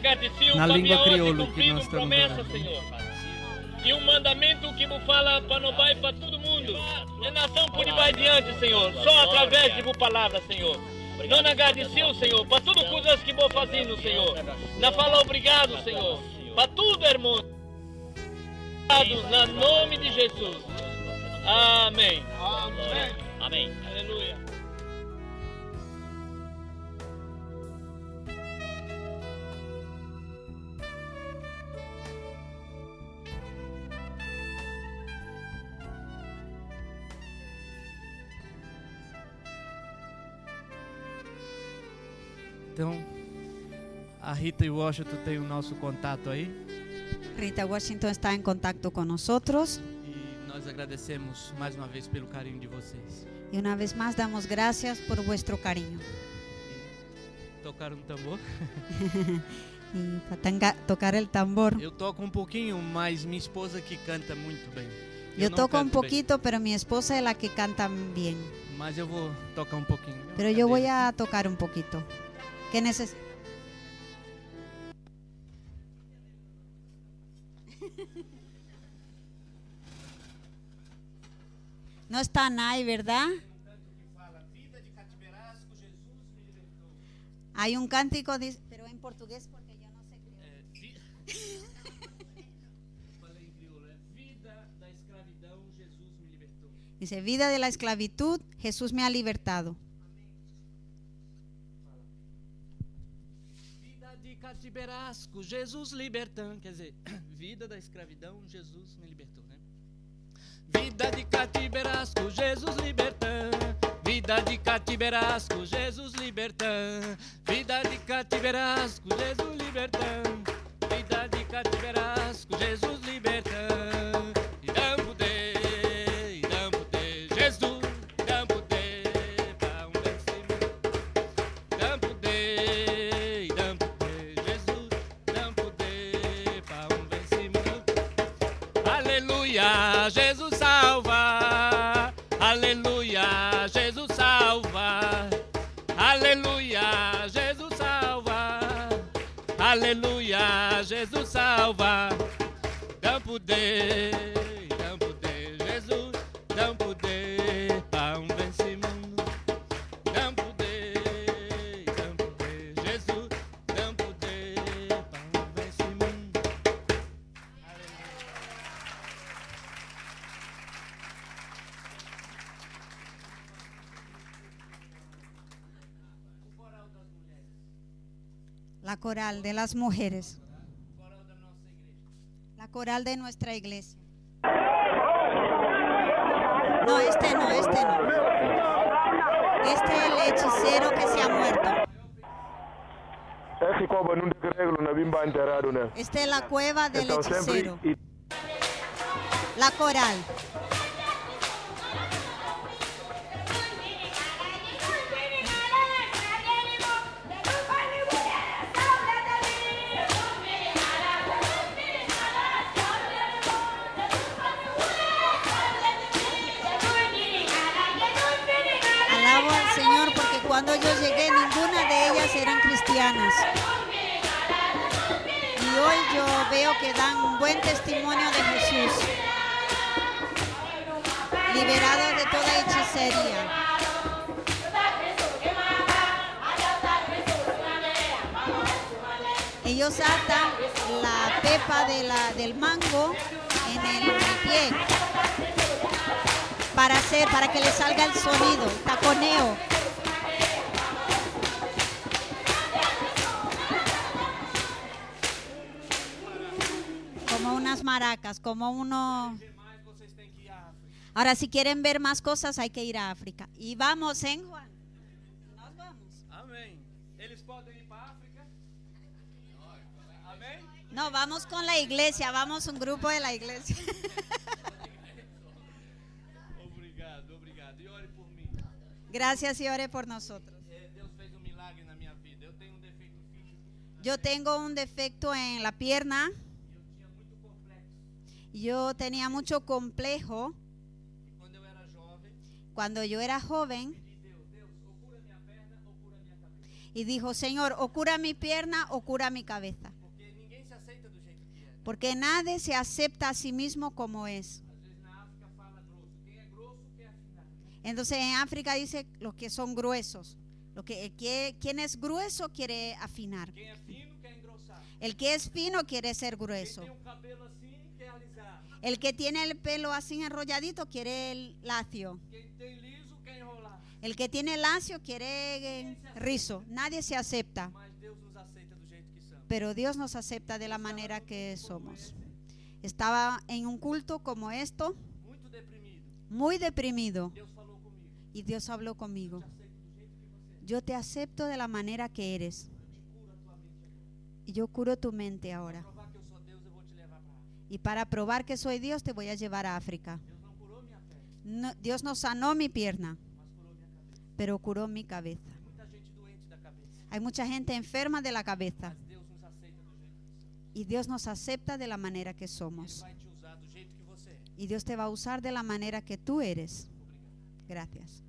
não agradeceu Na língua crioulo que nós estamos promessa, orando. Senhor. E um mandamento que vos fala para não vai para todo mundo. É nação por ir vai diante, Senhor. Só através de vos palavra, Senhor. Não agradeceu, Senhor, para tudo coisas que vou fazendo, Senhor. Não fala obrigado, Senhor. Para tudo, irmão. Obrigado, na nome de Jesus. Amém. Amém. Amém. Aleluia. Então, a Rita e o Washington têm o nosso contato aí. Rita Washington está en contacto con nosotros E nós agradecemos mais uma vez pelo carinho de vocês. Y una vez más damos gracias por vuestro cariño. Tocar um tambor. [laughs] Tocar el tambor. Eu toco um pouquinho, mas minha esposa que canta muito bem. Yo não toco un canto bem, poquito, pero mi esposa es la que canta bien. mas eu vou tocar um pouquinho. Yo voy a tocar un poquito. ¿Qué neces No están ahí, ¿verdad? Hay un cántico, dice- pero en portugués porque yo no sé. crioulo. Falei em crioulo, é vida da escravidão, Jesus [laughs] me libertou. Dice, vida de la esclavitud, Jesús me ha libertado. Catiberasco, Jesus libertando. Quer dizer, [coughs] vida da escravidão, Jesus me libertou, né? Vida de catiberasco, Jesus libertando. Vida de catiberasco, Jesus libertando. Vida de catiberasco, Jesus libertando. Vida de catiberasco, Jesus libertando. Jesus salva. Dão poder, dão poder, Jesus, dão poder para um vencimento. Dão poder, dão poder, Jesus, dão poder para um vencimento. La coral de las mujeres. Coral de nuestra iglesia. No, este no, este no. Este es el hechicero que se ha muerto. Esta es la cueva del hechicero. La coral. Cuando yo llegué ninguna de ellas eran cristianas. Y hoy yo veo que dan un buen testimonio de Jesús. Liberados de toda hechicería. Ellos atan la pepa del mango en el pie para hacer, para que le salga el sonido, el taconeo. Maracas, como uno. Ahora, si quieren ver más cosas, hay que ir a África. Y vamos, ¿en Juan? Nos vamos. Amém. Eles podem ir para África? Amém? No, vamos con la iglesia, vamos un grupo de la iglesia. Obrigado, obrigado. E ore por mim. Gracias y ore por nosotros. Fez um um Yo tengo un defecto en la pierna. Yo tenía mucho complejo cuando yo era joven y dijo, Señor, o cura mi pierna o cura mi cabeza. Porque nadie se acepta a sí mismo como es. Entonces en África dice los que son gruesos. Lo que, que- quien es grueso quiere afinar. El que es fino quiere ser grueso. El que tiene el pelo así enrolladito quiere el lacio. El que tiene lacio quiere eh, rizo. Nadie se acepta. Pero Dios nos acepta de la manera que somos. Estaba en un culto como esto, muy deprimido. Y Dios habló conmigo. Yo te acepto de la manera que eres. Y yo curo tu mente ahora. Provar que eu sou Deus, eu vou te levar para África. Y para probar que soy Dios, te voy a llevar a África. Dios no sanó mi pierna, pero curó mi cabeza. Hay mucha gente enferma de la cabeza y Dios nos acepta de la manera que somos. Y Dios te va a usar de la manera que tú eres. Gracias.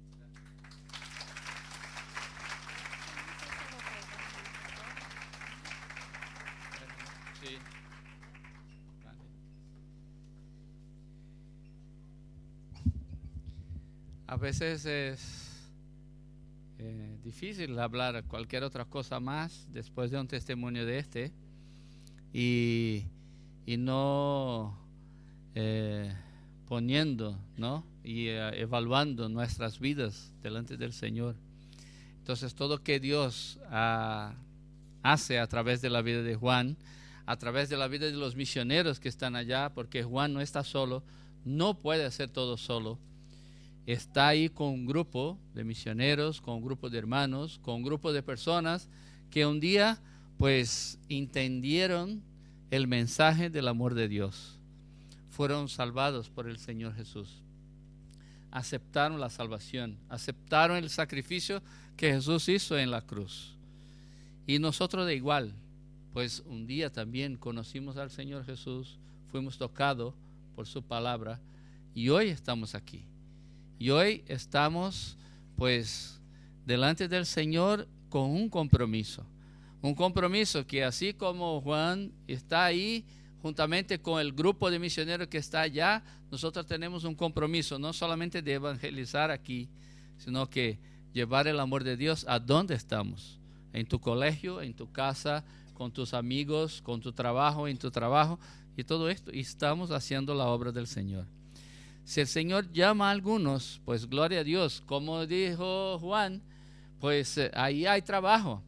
Sí. Vale. A veces es eh, difícil hablar cualquier otra cosa más después de un testimonio de este y, y no eh, poniendo, ¿no? Y eh, evaluando nuestras vidas delante del Señor. Entonces todo que Dios ha hace a través de la vida de Juan, a través de la vida de los misioneros que están allá, porque Juan no está solo, no puede hacer todo solo. Está ahí con un grupo de misioneros, con un grupo de hermanos, con un grupo de personas que un día pues entendieron el mensaje del amor de Dios. Fueron salvados por el Señor Jesús. Aceptaron la salvación, aceptaron el sacrificio que Jesús hizo en la cruz. Y nosotros de igual, pues un día también conocimos al Señor Jesús, fuimos tocados por su palabra y hoy estamos aquí. Y hoy estamos pues delante del Señor con un compromiso. Un compromiso que así como Juan está ahí juntamente con el grupo de misioneros que está allá, nosotros tenemos un compromiso, no solamente de evangelizar aquí, sino que llevar el amor de Dios a donde estamos en tu colegio, en tu casa, con tus amigos, con tu trabajo, en tu trabajo y todo esto. Y estamos haciendo la obra del Señor. Si el Señor llama a algunos, pues gloria a Dios. Como dijo Juan, pues eh, ahí hay trabajo.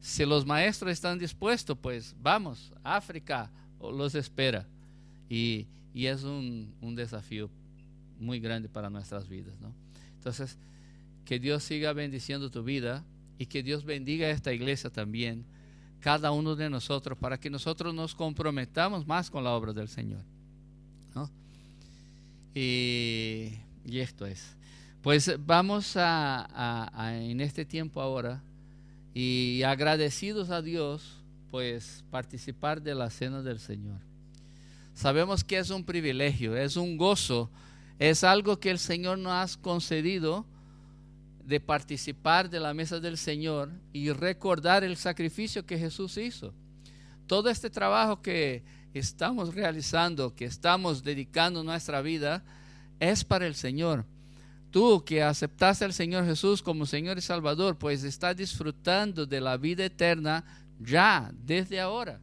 Si los maestros están dispuestos, pues vamos, África los espera. Y, y es un, un desafío muy grande para nuestras vidas. ¿no? Entonces, que Dios siga bendiciendo tu vida y que Dios bendiga esta iglesia también, cada uno de nosotros, para que nosotros nos comprometamos más con la obra del Señor. Y, esto es. Pues vamos a- a en este tiempo ahora y agradecidos a Dios, pues participar de la cena del Señor. Sabemos que es un privilegio, es un gozo, es algo que el Señor nos ha concedido de participar de la mesa del Señor y recordar el sacrificio que Jesús hizo. Todo este trabajo que estamos realizando, que estamos dedicando nuestra vida, es para el Señor. Tú que aceptaste al Señor Jesús como Señor y Salvador, pues estás disfrutando de la vida eterna ya, desde ahora.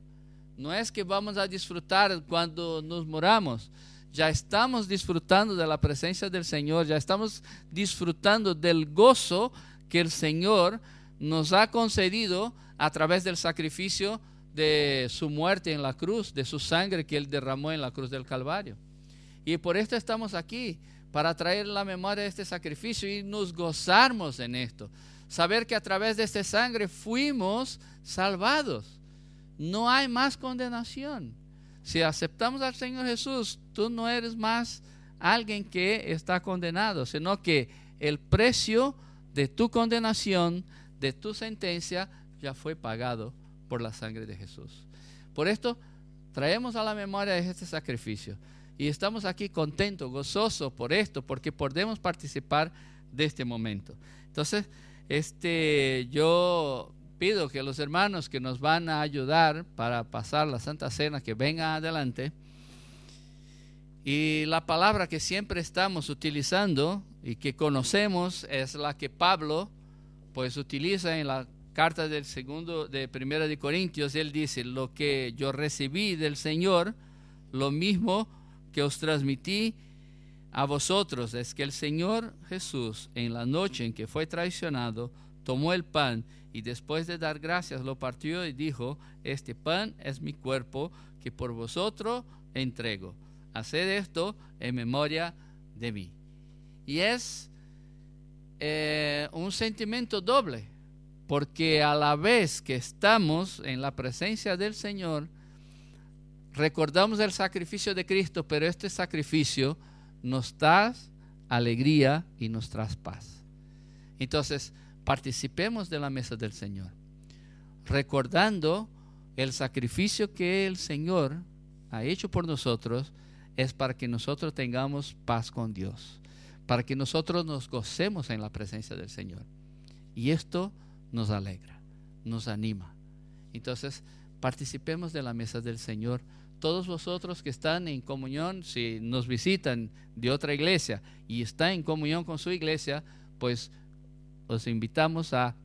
No es que vamos a disfrutar cuando nos moramos. Ya estamos disfrutando de la presencia del Señor, ya estamos disfrutando del gozo que el Señor nos ha concedido a través del sacrificio de su muerte en la cruz, de su sangre que Él derramó en la cruz del Calvario. Y por esto estamos aquí, para traer la memoria de este sacrificio y nos gozarmos en esto. Saber que a través de esta sangre fuimos salvados. No hay más condenación. Si aceptamos al Señor Jesús, tú no eres más alguien que está condenado, sino que el precio de tu condenación, de tu sentencia, ya fue pagado por la sangre de Jesús. Por esto, traemos a la memoria este sacrificio. Y estamos aquí contentos, gozosos por esto, porque podemos participar de este momento. Entonces, este, yo pido que los hermanos que nos van a ayudar para pasar la Santa Cena, que vengan adelante. Y la palabra que siempre estamos utilizando y que conocemos es la que Pablo pues utiliza en la carta del segundo de Primera de Corintios. Él dice, lo que yo recibí del Señor, lo mismo que os transmití a vosotros, es que el Señor Jesús en la noche en que fue traicionado, tomó el pan y después de dar gracias lo partió y dijo, este pan es mi cuerpo que por vosotros entrego. Haced esto en memoria de mí. Y es eh, un sentimiento doble, porque a la vez que estamos en la presencia del Señor, recordamos el sacrificio de Cristo, pero este sacrificio nos da alegría y nos trae paz. Entonces, participemos de la mesa del Señor, recordando el sacrificio que el Señor ha hecho por nosotros es para que nosotros tengamos paz con Dios, para que nosotros nos gocemos en la presencia del Señor. Y esto nos alegra, nos anima. Entonces, participemos de la mesa del Señor. Todos vosotros que están en comunión, si nos visitan de otra iglesia y están en comunión con su iglesia, pues os invitamos a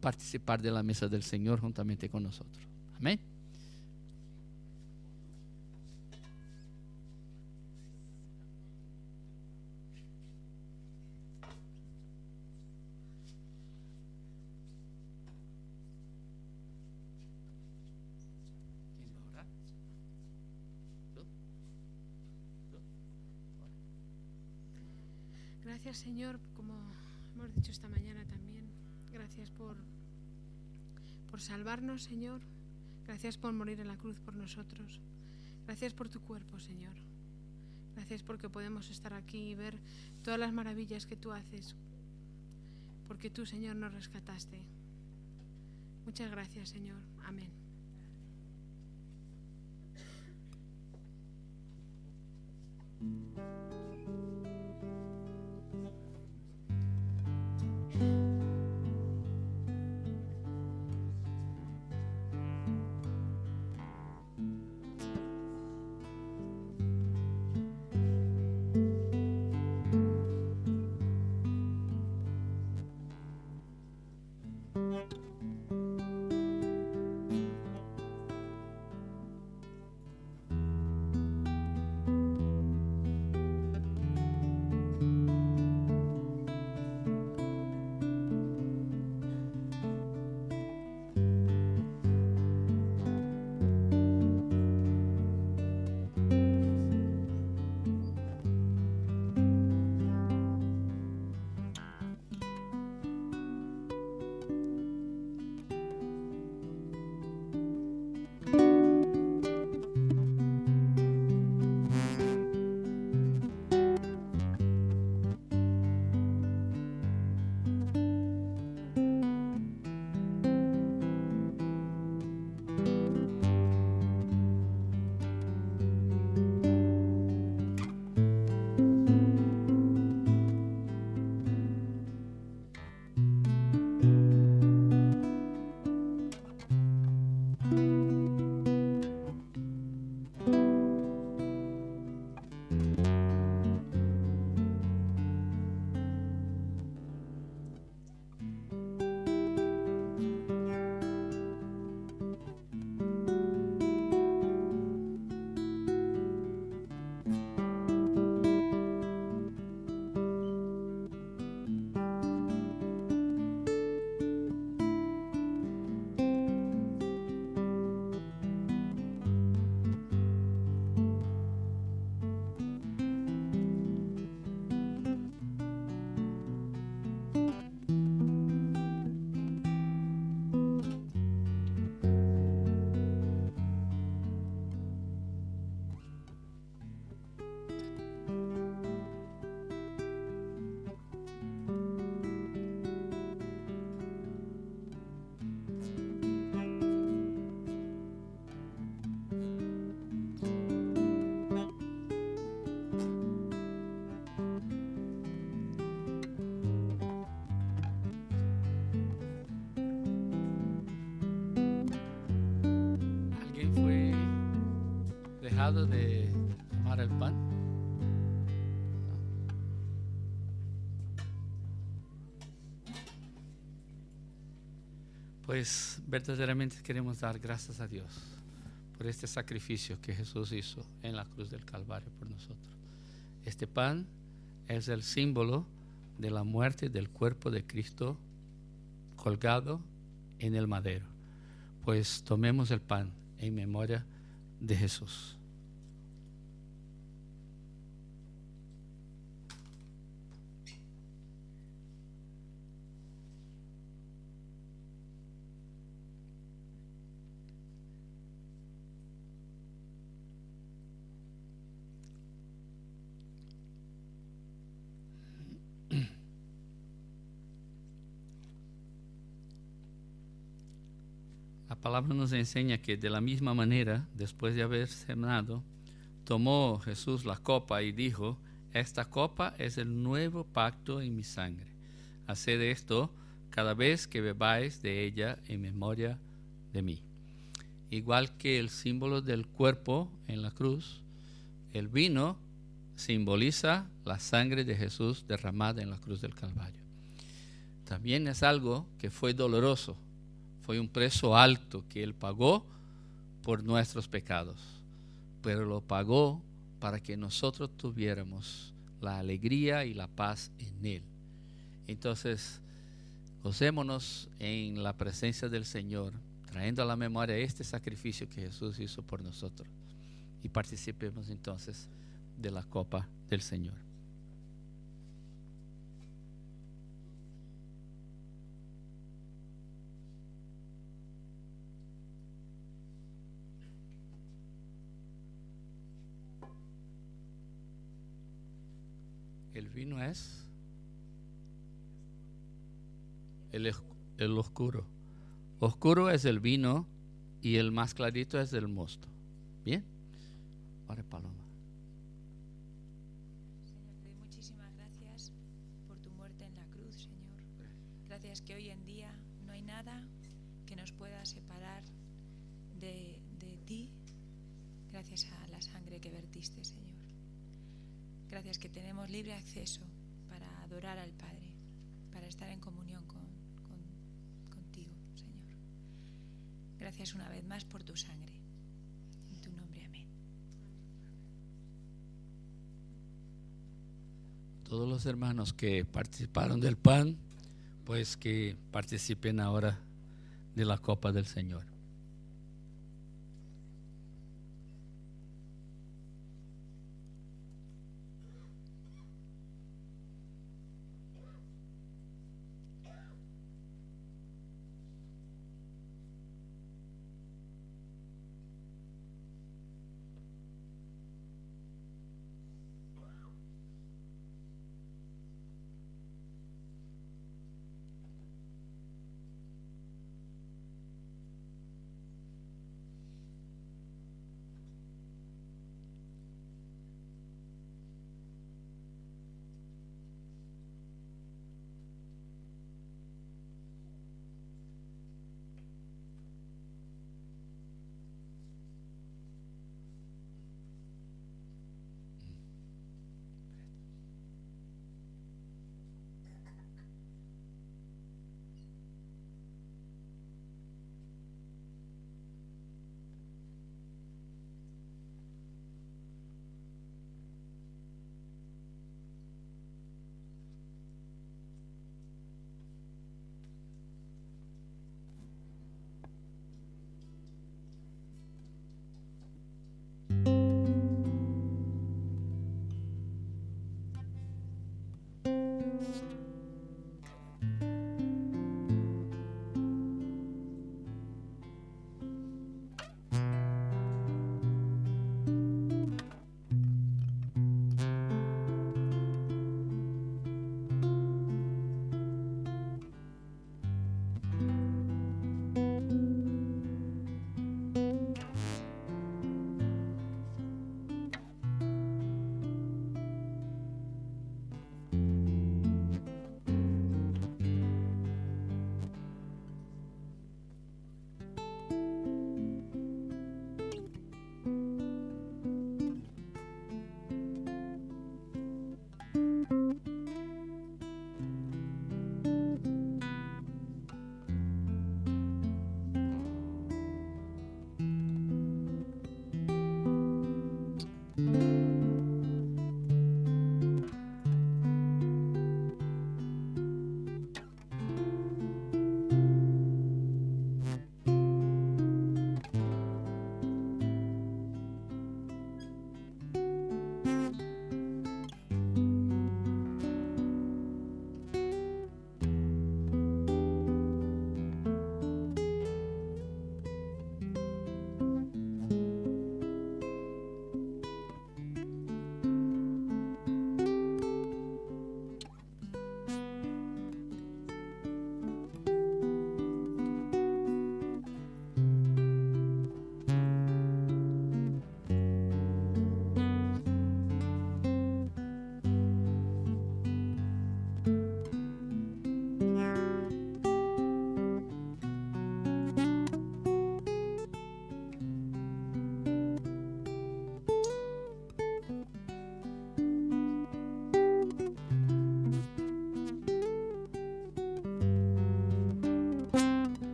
participar de la mesa del Señor juntamente con nosotros. Amén. Señor, como hemos dicho esta mañana también. Gracias por, por salvarnos, Señor. Gracias por morir en la cruz por nosotros. Gracias por tu cuerpo, Señor. Gracias porque podemos estar aquí y ver todas las maravillas que tú haces. Porque tú, Señor, nos rescataste. Muchas gracias, Señor. Amén. ¿Alguien de tomar el pan? Pues verdaderamente queremos dar gracias a Dios por este sacrificio que Jesús hizo en la cruz del Calvario por nosotros. Este pan es el símbolo de la muerte del cuerpo de Cristo colgado en el madero. Pues tomemos el pan en memoria de Jesús. Palabra nos enseña que de la misma manera, después de haber cenado, tomó Jesús la copa y dijo, esta copa es el nuevo pacto en mi sangre. Haced esto cada vez que bebáis de ella en memoria de mí. Igual que el símbolo del cuerpo en la cruz, el vino simboliza la sangre de Jesús derramada en la cruz del Calvario. También es algo que fue doloroso, fue un precio alto que Él pagó por nuestros pecados, pero lo pagó para que nosotros tuviéramos la alegría y la paz en Él. Entonces, gocémonos en la presencia del Señor, trayendo a la memoria este sacrificio que Jesús hizo por nosotros. Y participemos entonces de la copa del Señor. Es el, el oscuro. Oscuro es el vino y el más clarito es el mosto. Bien. Ore, Paloma. Señor, te doy muchísimas gracias por tu muerte en la cruz, Señor. Gracias que hoy en día no hay nada que nos pueda separar de, de ti, gracias a la sangre que vertiste, Señor. Gracias que tenemos libre acceso para adorar al Padre, para estar en comunión con, con- contigo, Señor. Gracias una vez más por tu sangre. En tu nombre, amén. Todos los hermanos que participaron del pan, pues que participen ahora de la copa del Señor.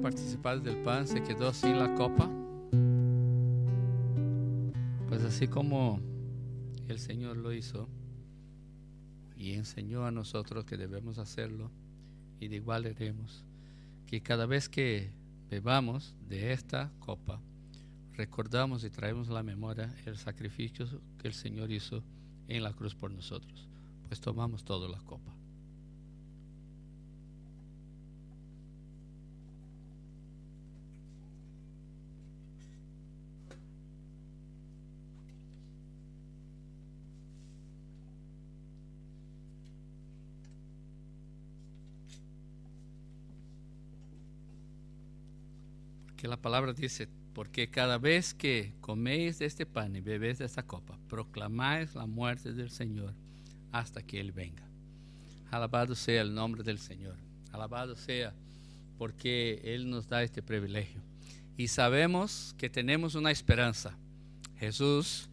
Participado del pan se quedó sin la copa? Pues así como el Señor lo hizo y enseñó a nosotros que debemos hacerlo, y de igual haremos, que cada vez que bebamos de esta copa, recordamos y traemos la memoria el sacrificio que el Señor hizo en la cruz por nosotros. Pues tomamos toda la copa. Que la palabra dice, porque cada vez que coméis de este pan y bebéis de esta copa, proclamáis la muerte del Señor hasta que Él venga. Alabado sea el nombre del Señor. Alabado sea porque Él nos da este privilegio. Y sabemos que tenemos una esperanza. Jesús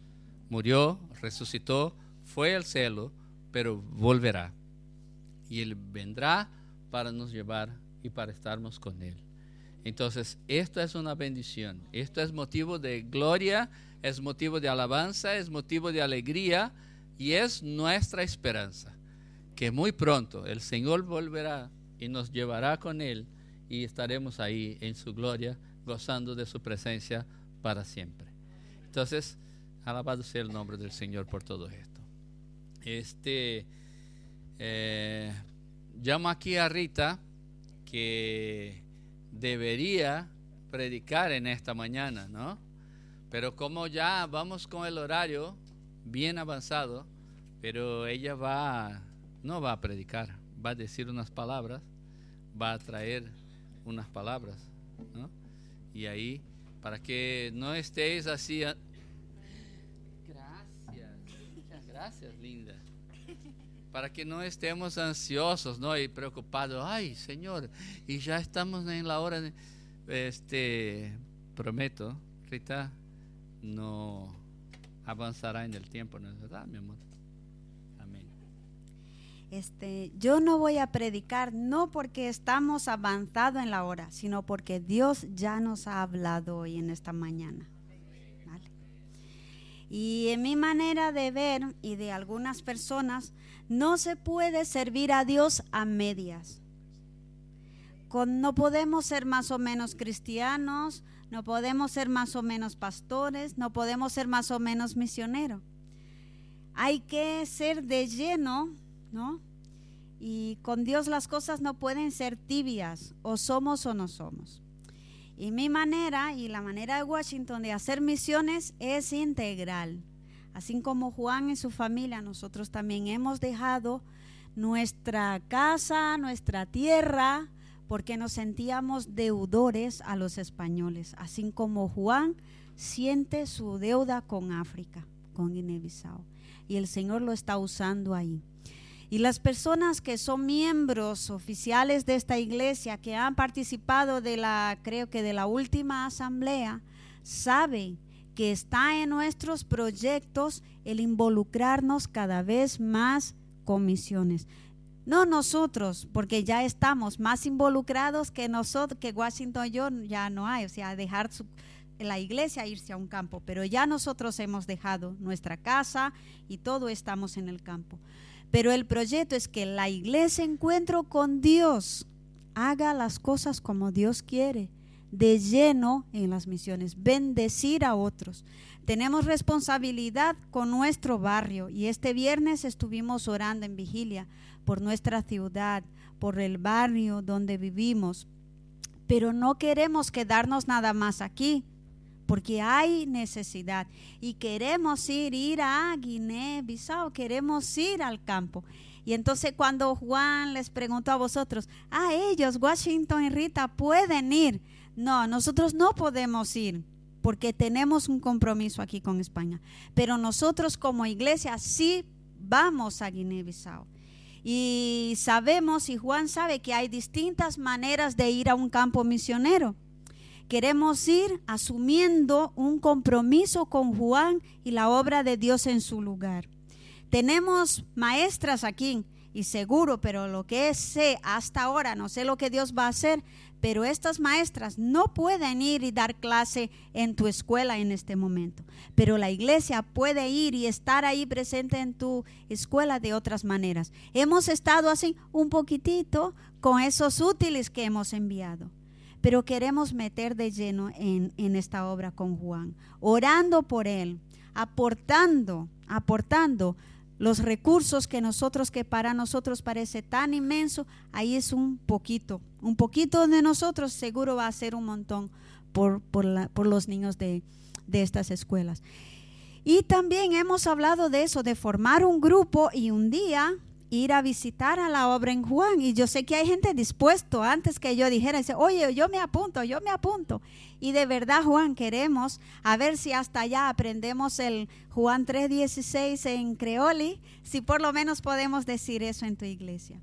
murió, resucitó, fue al cielo, pero volverá. Y Él vendrá para nos llevar y para estarnos con Él. Entonces, esto es una bendición. Esto es motivo de gloria, es motivo de alabanza, es motivo de alegría y es nuestra esperanza. Que muy pronto el Señor volverá y nos llevará con Él y estaremos ahí en su gloria, gozando de su presencia para siempre. Entonces, alabado sea el nombre del Señor por todo esto. Este, eh, llamo aquí a Rita que debería predicar en esta mañana, ¿no? Pero como ya vamos con el horario bien avanzado, pero ella va, no va a predicar, va a decir unas palabras, va a traer unas palabras, ¿no? Y ahí, para que no estéis así. Gracias, muchas gracias, linda para que no estemos ansiosos ¿no? y preocupados. Ay, Señor, y ya estamos en la hora. Este, prometo, Rita, no avanzará en el tiempo, ¿no es verdad, mi amor? Amén. Este, yo no voy a predicar no porque estamos avanzado en la hora, sino porque Dios ya nos ha hablado hoy en esta mañana. Y en mi manera de ver y de algunas personas, no se puede servir a Dios a medias. No podemos ser más o menos cristianos, no podemos ser más o menos pastores, no podemos ser más o menos misioneros. Hay que ser de lleno, ¿no? Y con Dios las cosas no pueden ser tibias, o somos o no somos. Y mi manera y la manera de Washington de hacer misiones es integral. Así como Juan y su familia, nosotros también hemos dejado nuestra casa, nuestra tierra, porque nos sentíamos deudores a los españoles. Así como Juan siente su deuda con África, con Guinea-Bissau. Y el Señor lo está usando ahí. Y las personas que son miembros oficiales de esta iglesia, que han participado de la, creo que de la última asamblea, saben que está en nuestros proyectos el involucrarnos cada vez más con misiones. No nosotros, porque ya estamos más involucrados que nosotros, que Washington yo ya no hay, o sea, dejar la iglesia irse a un campo, pero ya nosotros hemos dejado nuestra casa y todo estamos en el campo. Pero el proyecto es que la iglesia encuentro con Dios haga las cosas como Dios quiere, de lleno en las misiones, bendecir a otros. Tenemos responsabilidad con nuestro barrio y este viernes estuvimos orando en vigilia por nuestra ciudad, por el barrio donde vivimos. Pero no queremos quedarnos nada más aquí, porque hay necesidad y queremos ir, ir a Guinea, Bissau, queremos ir al campo. Y entonces cuando Juan les preguntó a vosotros, a ellos, Washington y Rita, pueden ir. No, nosotros no podemos ir porque tenemos un compromiso aquí con España. Pero nosotros como iglesia sí vamos a Guinea-Bissau. Y sabemos, y Juan sabe que hay distintas maneras de ir a un campo misionero. Queremos ir asumiendo un compromiso con Juan y la obra de Dios en su lugar. Tenemos maestras aquí y seguro, pero lo que sé hasta ahora, no sé lo que Dios va a hacer, pero estas maestras no pueden ir y dar clase en tu escuela en este momento. Pero la iglesia puede ir y estar ahí presente en tu escuela de otras maneras. Hemos estado así un poquitito con esos útiles que hemos enviado. Pero queremos meter de lleno en, en esta obra con Juan, orando por él, aportando, aportando los recursos que nosotros, que para nosotros parece tan inmenso, ahí es un poquito. Un poquito de nosotros seguro va a ser un montón por, por, la- por los niños de, de estas escuelas. Y también hemos hablado de eso, de formar un grupo y un día ir a visitar a la obra en Juan. Y yo sé que hay gente dispuesto antes que yo dijera, dice, oye, yo me apunto, yo me apunto. Y de verdad, Juan, queremos a ver si hasta allá aprendemos el Juan 3.16 en creoli, si por lo menos podemos decir eso en tu iglesia.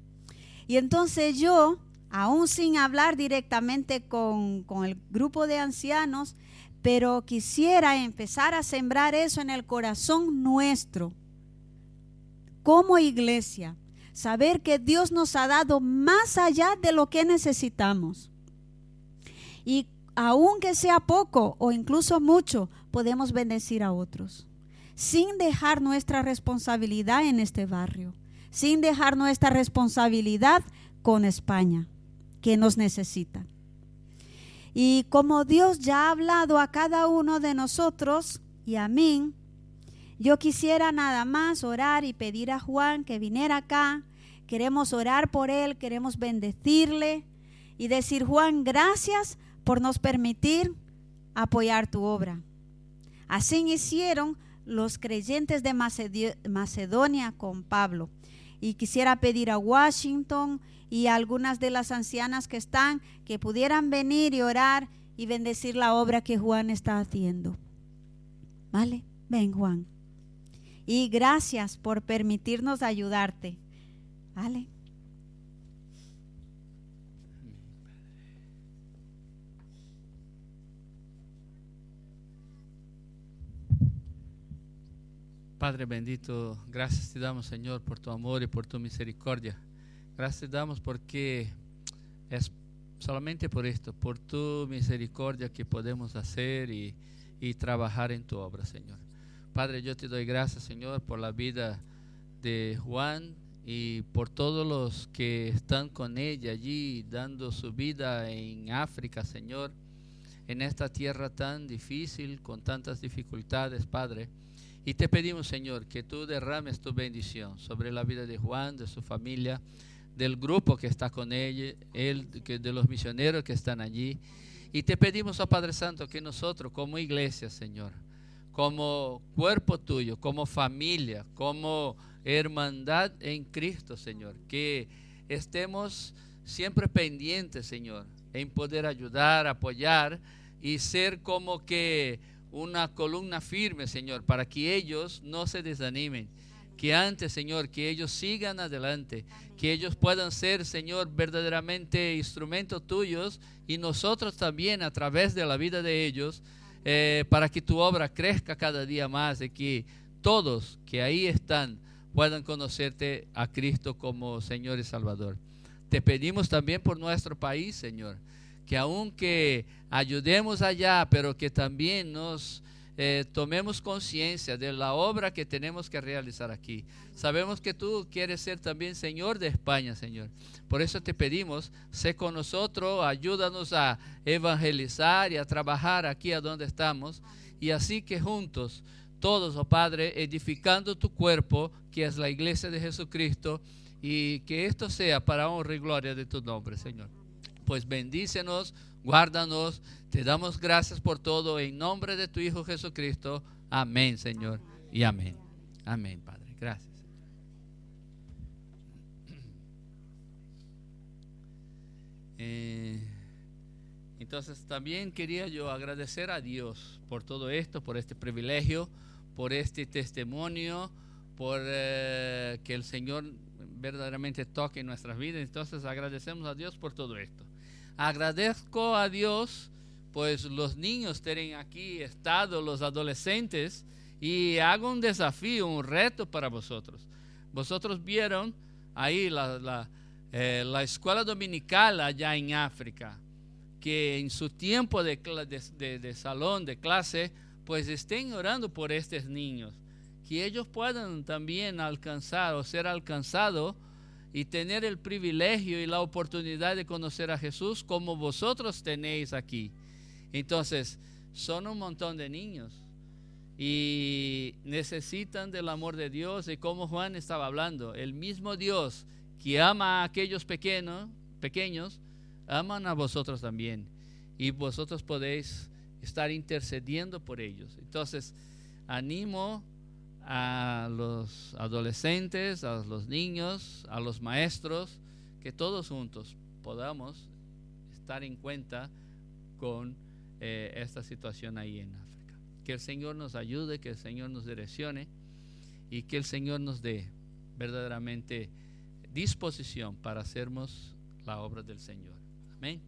Y entonces yo, aún sin hablar directamente con, con el grupo de ancianos, pero quisiera empezar a sembrar eso en el corazón nuestro, como iglesia, saber que Dios nos ha dado más allá de lo que necesitamos. Y aunque sea poco o incluso mucho, podemos bendecir a otros, sin dejar nuestra responsabilidad en este barrio, sin dejar nuestra responsabilidad con España, que nos necesita. Y como Dios ya ha hablado a cada uno de nosotros y a mí, yo quisiera nada más orar y pedir a Juan que viniera acá. Queremos orar por él, queremos bendecirle y decir, Juan, gracias por nos permitir apoyar tu obra. Así hicieron los creyentes de Macedonia con Pablo. Y quisiera pedir a Washington y a algunas de las ancianas que están que pudieran venir y orar y bendecir la obra que Juan está haciendo. ¿Vale? Ven, Juan. Y gracias por permitirnos ayudarte. ¿Vale? Padre bendito, gracias te damos Señor por tu amor y por tu misericordia. Gracias te damos porque es solamente por esto, por tu misericordia que podemos hacer y, y trabajar en tu obra, Señor. Padre, yo te doy gracias, Señor, por la vida de Juan y por todos los que están con ella allí dando su vida en África, Señor, en esta tierra tan difícil, con tantas dificultades, Padre. Y te pedimos, Señor, que tú derrames tu bendición sobre la vida de Juan, de su familia, del grupo que está con ella, él, de los misioneros que están allí. Y te pedimos, oh Padre Santo, que nosotros como iglesia, Señor, como cuerpo tuyo, como familia, como hermandad en Cristo, Señor, que estemos siempre pendientes, Señor, en poder ayudar, apoyar y ser como que una columna firme, Señor, para que ellos no se desanimen. Que antes, Señor, que ellos sigan adelante, que ellos puedan ser, Señor, verdaderamente instrumentos tuyos y nosotros también a través de la vida de ellos, eh, para que tu obra crezca cada día más y que todos que ahí están puedan conocerte a Cristo como Señor y Salvador. Te pedimos también por nuestro país, Señor, que aunque ayudemos allá, pero que también nos eh, tomemos conciencia de la obra que tenemos que realizar aquí. Sabemos que tú quieres ser también Señor de España, Señor. Por eso te pedimos, sé con nosotros, ayúdanos a evangelizar y a trabajar aquí a donde estamos, y así que juntos, todos, oh Padre, edificando tu cuerpo, que es la iglesia de Jesucristo, y que esto sea para honra y gloria de tu nombre, Señor. Pues bendícenos, guárdanos, te damos gracias por todo en nombre de tu Hijo Jesucristo. Amén, Señor, y amén. Amén, Padre. Gracias. Eh, entonces también quería yo agradecer a Dios por todo esto, por este privilegio, por este testimonio, por eh, que el Señor verdaderamente toque en nuestras vidas. Entonces agradecemos a Dios por todo esto. Agradezco a Dios, pues los niños tienen aquí estado, los adolescentes, y hago un desafío, un reto para vosotros. Vosotros vieron ahí la, la, eh, la escuela dominical allá en África, que en su tiempo de, de- de salón, de clase, pues estén orando por estos niños, que ellos puedan también alcanzar o ser alcanzados y tener el privilegio y la oportunidad de conocer a Jesús como vosotros tenéis aquí. Entonces, son un montón de niños y necesitan del amor de Dios y como Juan estaba hablando, el mismo Dios que ama a aquellos pequeños, pequeños, aman a vosotros también y vosotros podéis estar intercediendo por ellos. Entonces, animo a los adolescentes, a los niños, a los maestros, que todos juntos podamos estar en cuenta con eh, esta situación ahí en África. Que el Señor nos ayude, que el Señor nos direccione y que el Señor nos dé verdaderamente disposición para hacernos la obra del Señor. Amén.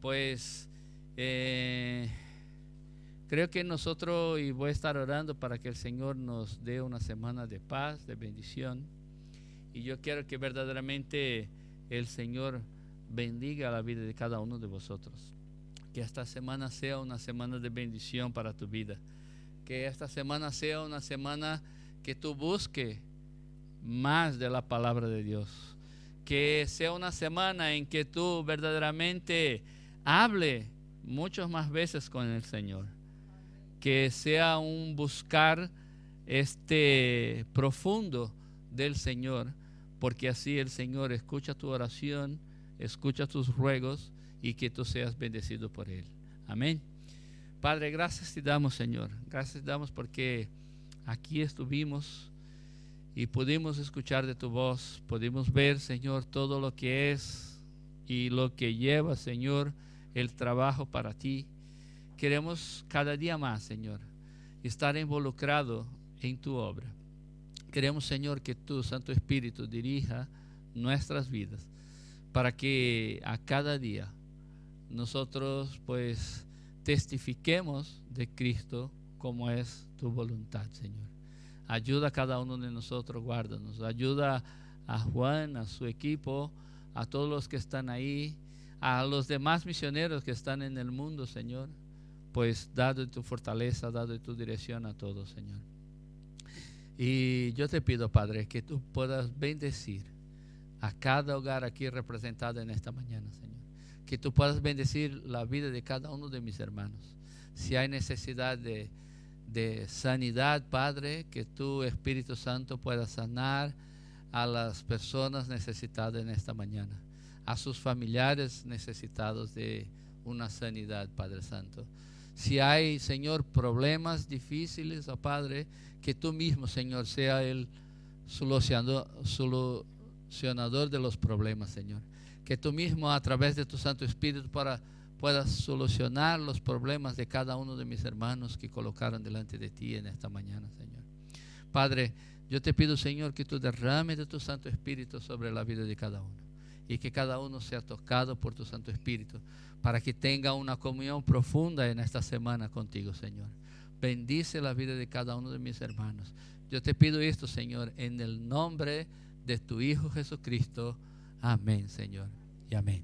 Pues eh, creo que nosotros, y voy a estar orando para que el Señor nos dé una semana de paz, de bendición. Y yo quiero que verdaderamente el Señor bendiga la vida de cada uno de vosotros. Que esta semana sea una semana de bendición para tu vida. Que esta semana sea una semana que tú busques más de la palabra de Dios. Que sea una semana en que tú verdaderamente hable muchas más veces con el Señor. Que sea un buscar este profundo del Señor, porque así el Señor escucha tu oración, escucha tus ruegos y que tú seas bendecido por Él. Amén. Padre, gracias te damos, Señor. Gracias damos porque aquí estuvimos y pudimos escuchar de tu voz, pudimos ver, Señor, todo lo que es y lo que lleva, Señor, el trabajo para ti. Queremos cada día más, Señor, estar involucrado en tu obra. Queremos, Señor, que tu Santo Espíritu dirija nuestras vidas para que a cada día nosotros pues testifiquemos de Cristo como es tu voluntad, Señor. Ayuda a cada uno de nosotros, guárdanos. Ayuda a Juan, a su equipo, a todos los que están ahí, a los demás misioneros que están en el mundo, Señor. Pues dado tu fortaleza, dado tu dirección a todos, Señor. Y yo te pido, Padre, que tú puedas bendecir a cada hogar aquí representado en esta mañana, Señor. Que tú puedas bendecir la vida de cada uno de mis hermanos. Si hay necesidad de, de sanidad, Padre, que tu Espíritu Santo pueda sanar a las personas necesitadas en esta mañana, a sus familiares necesitados de una sanidad, Padre Santo. Si hay, Señor, problemas difíciles, oh Padre, que tú mismo, Señor, sea el solucionador, de los problemas, Señor. Que tú mismo, a través de tu Santo Espíritu, para, puedas solucionar los problemas de cada uno de mis hermanos que colocaron delante de ti en esta mañana, Señor. Padre, yo te pido, Señor, que tú derrames de tu Santo Espíritu sobre la vida de cada uno y que cada uno sea tocado por tu Santo Espíritu para que tenga una comunión profunda en esta semana contigo, Señor. Bendice la vida de cada uno de mis hermanos. Yo te pido esto, Señor, en el nombre de tu Hijo Jesucristo. Amén, Señor. Y amén.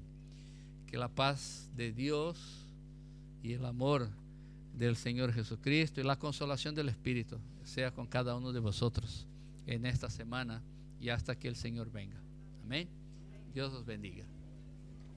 Que la paz de Dios y el amor del Señor Jesucristo y la consolación del Espíritu sea con cada uno de vosotros en esta semana y hasta que el Señor venga. Amén. Dios os bendiga.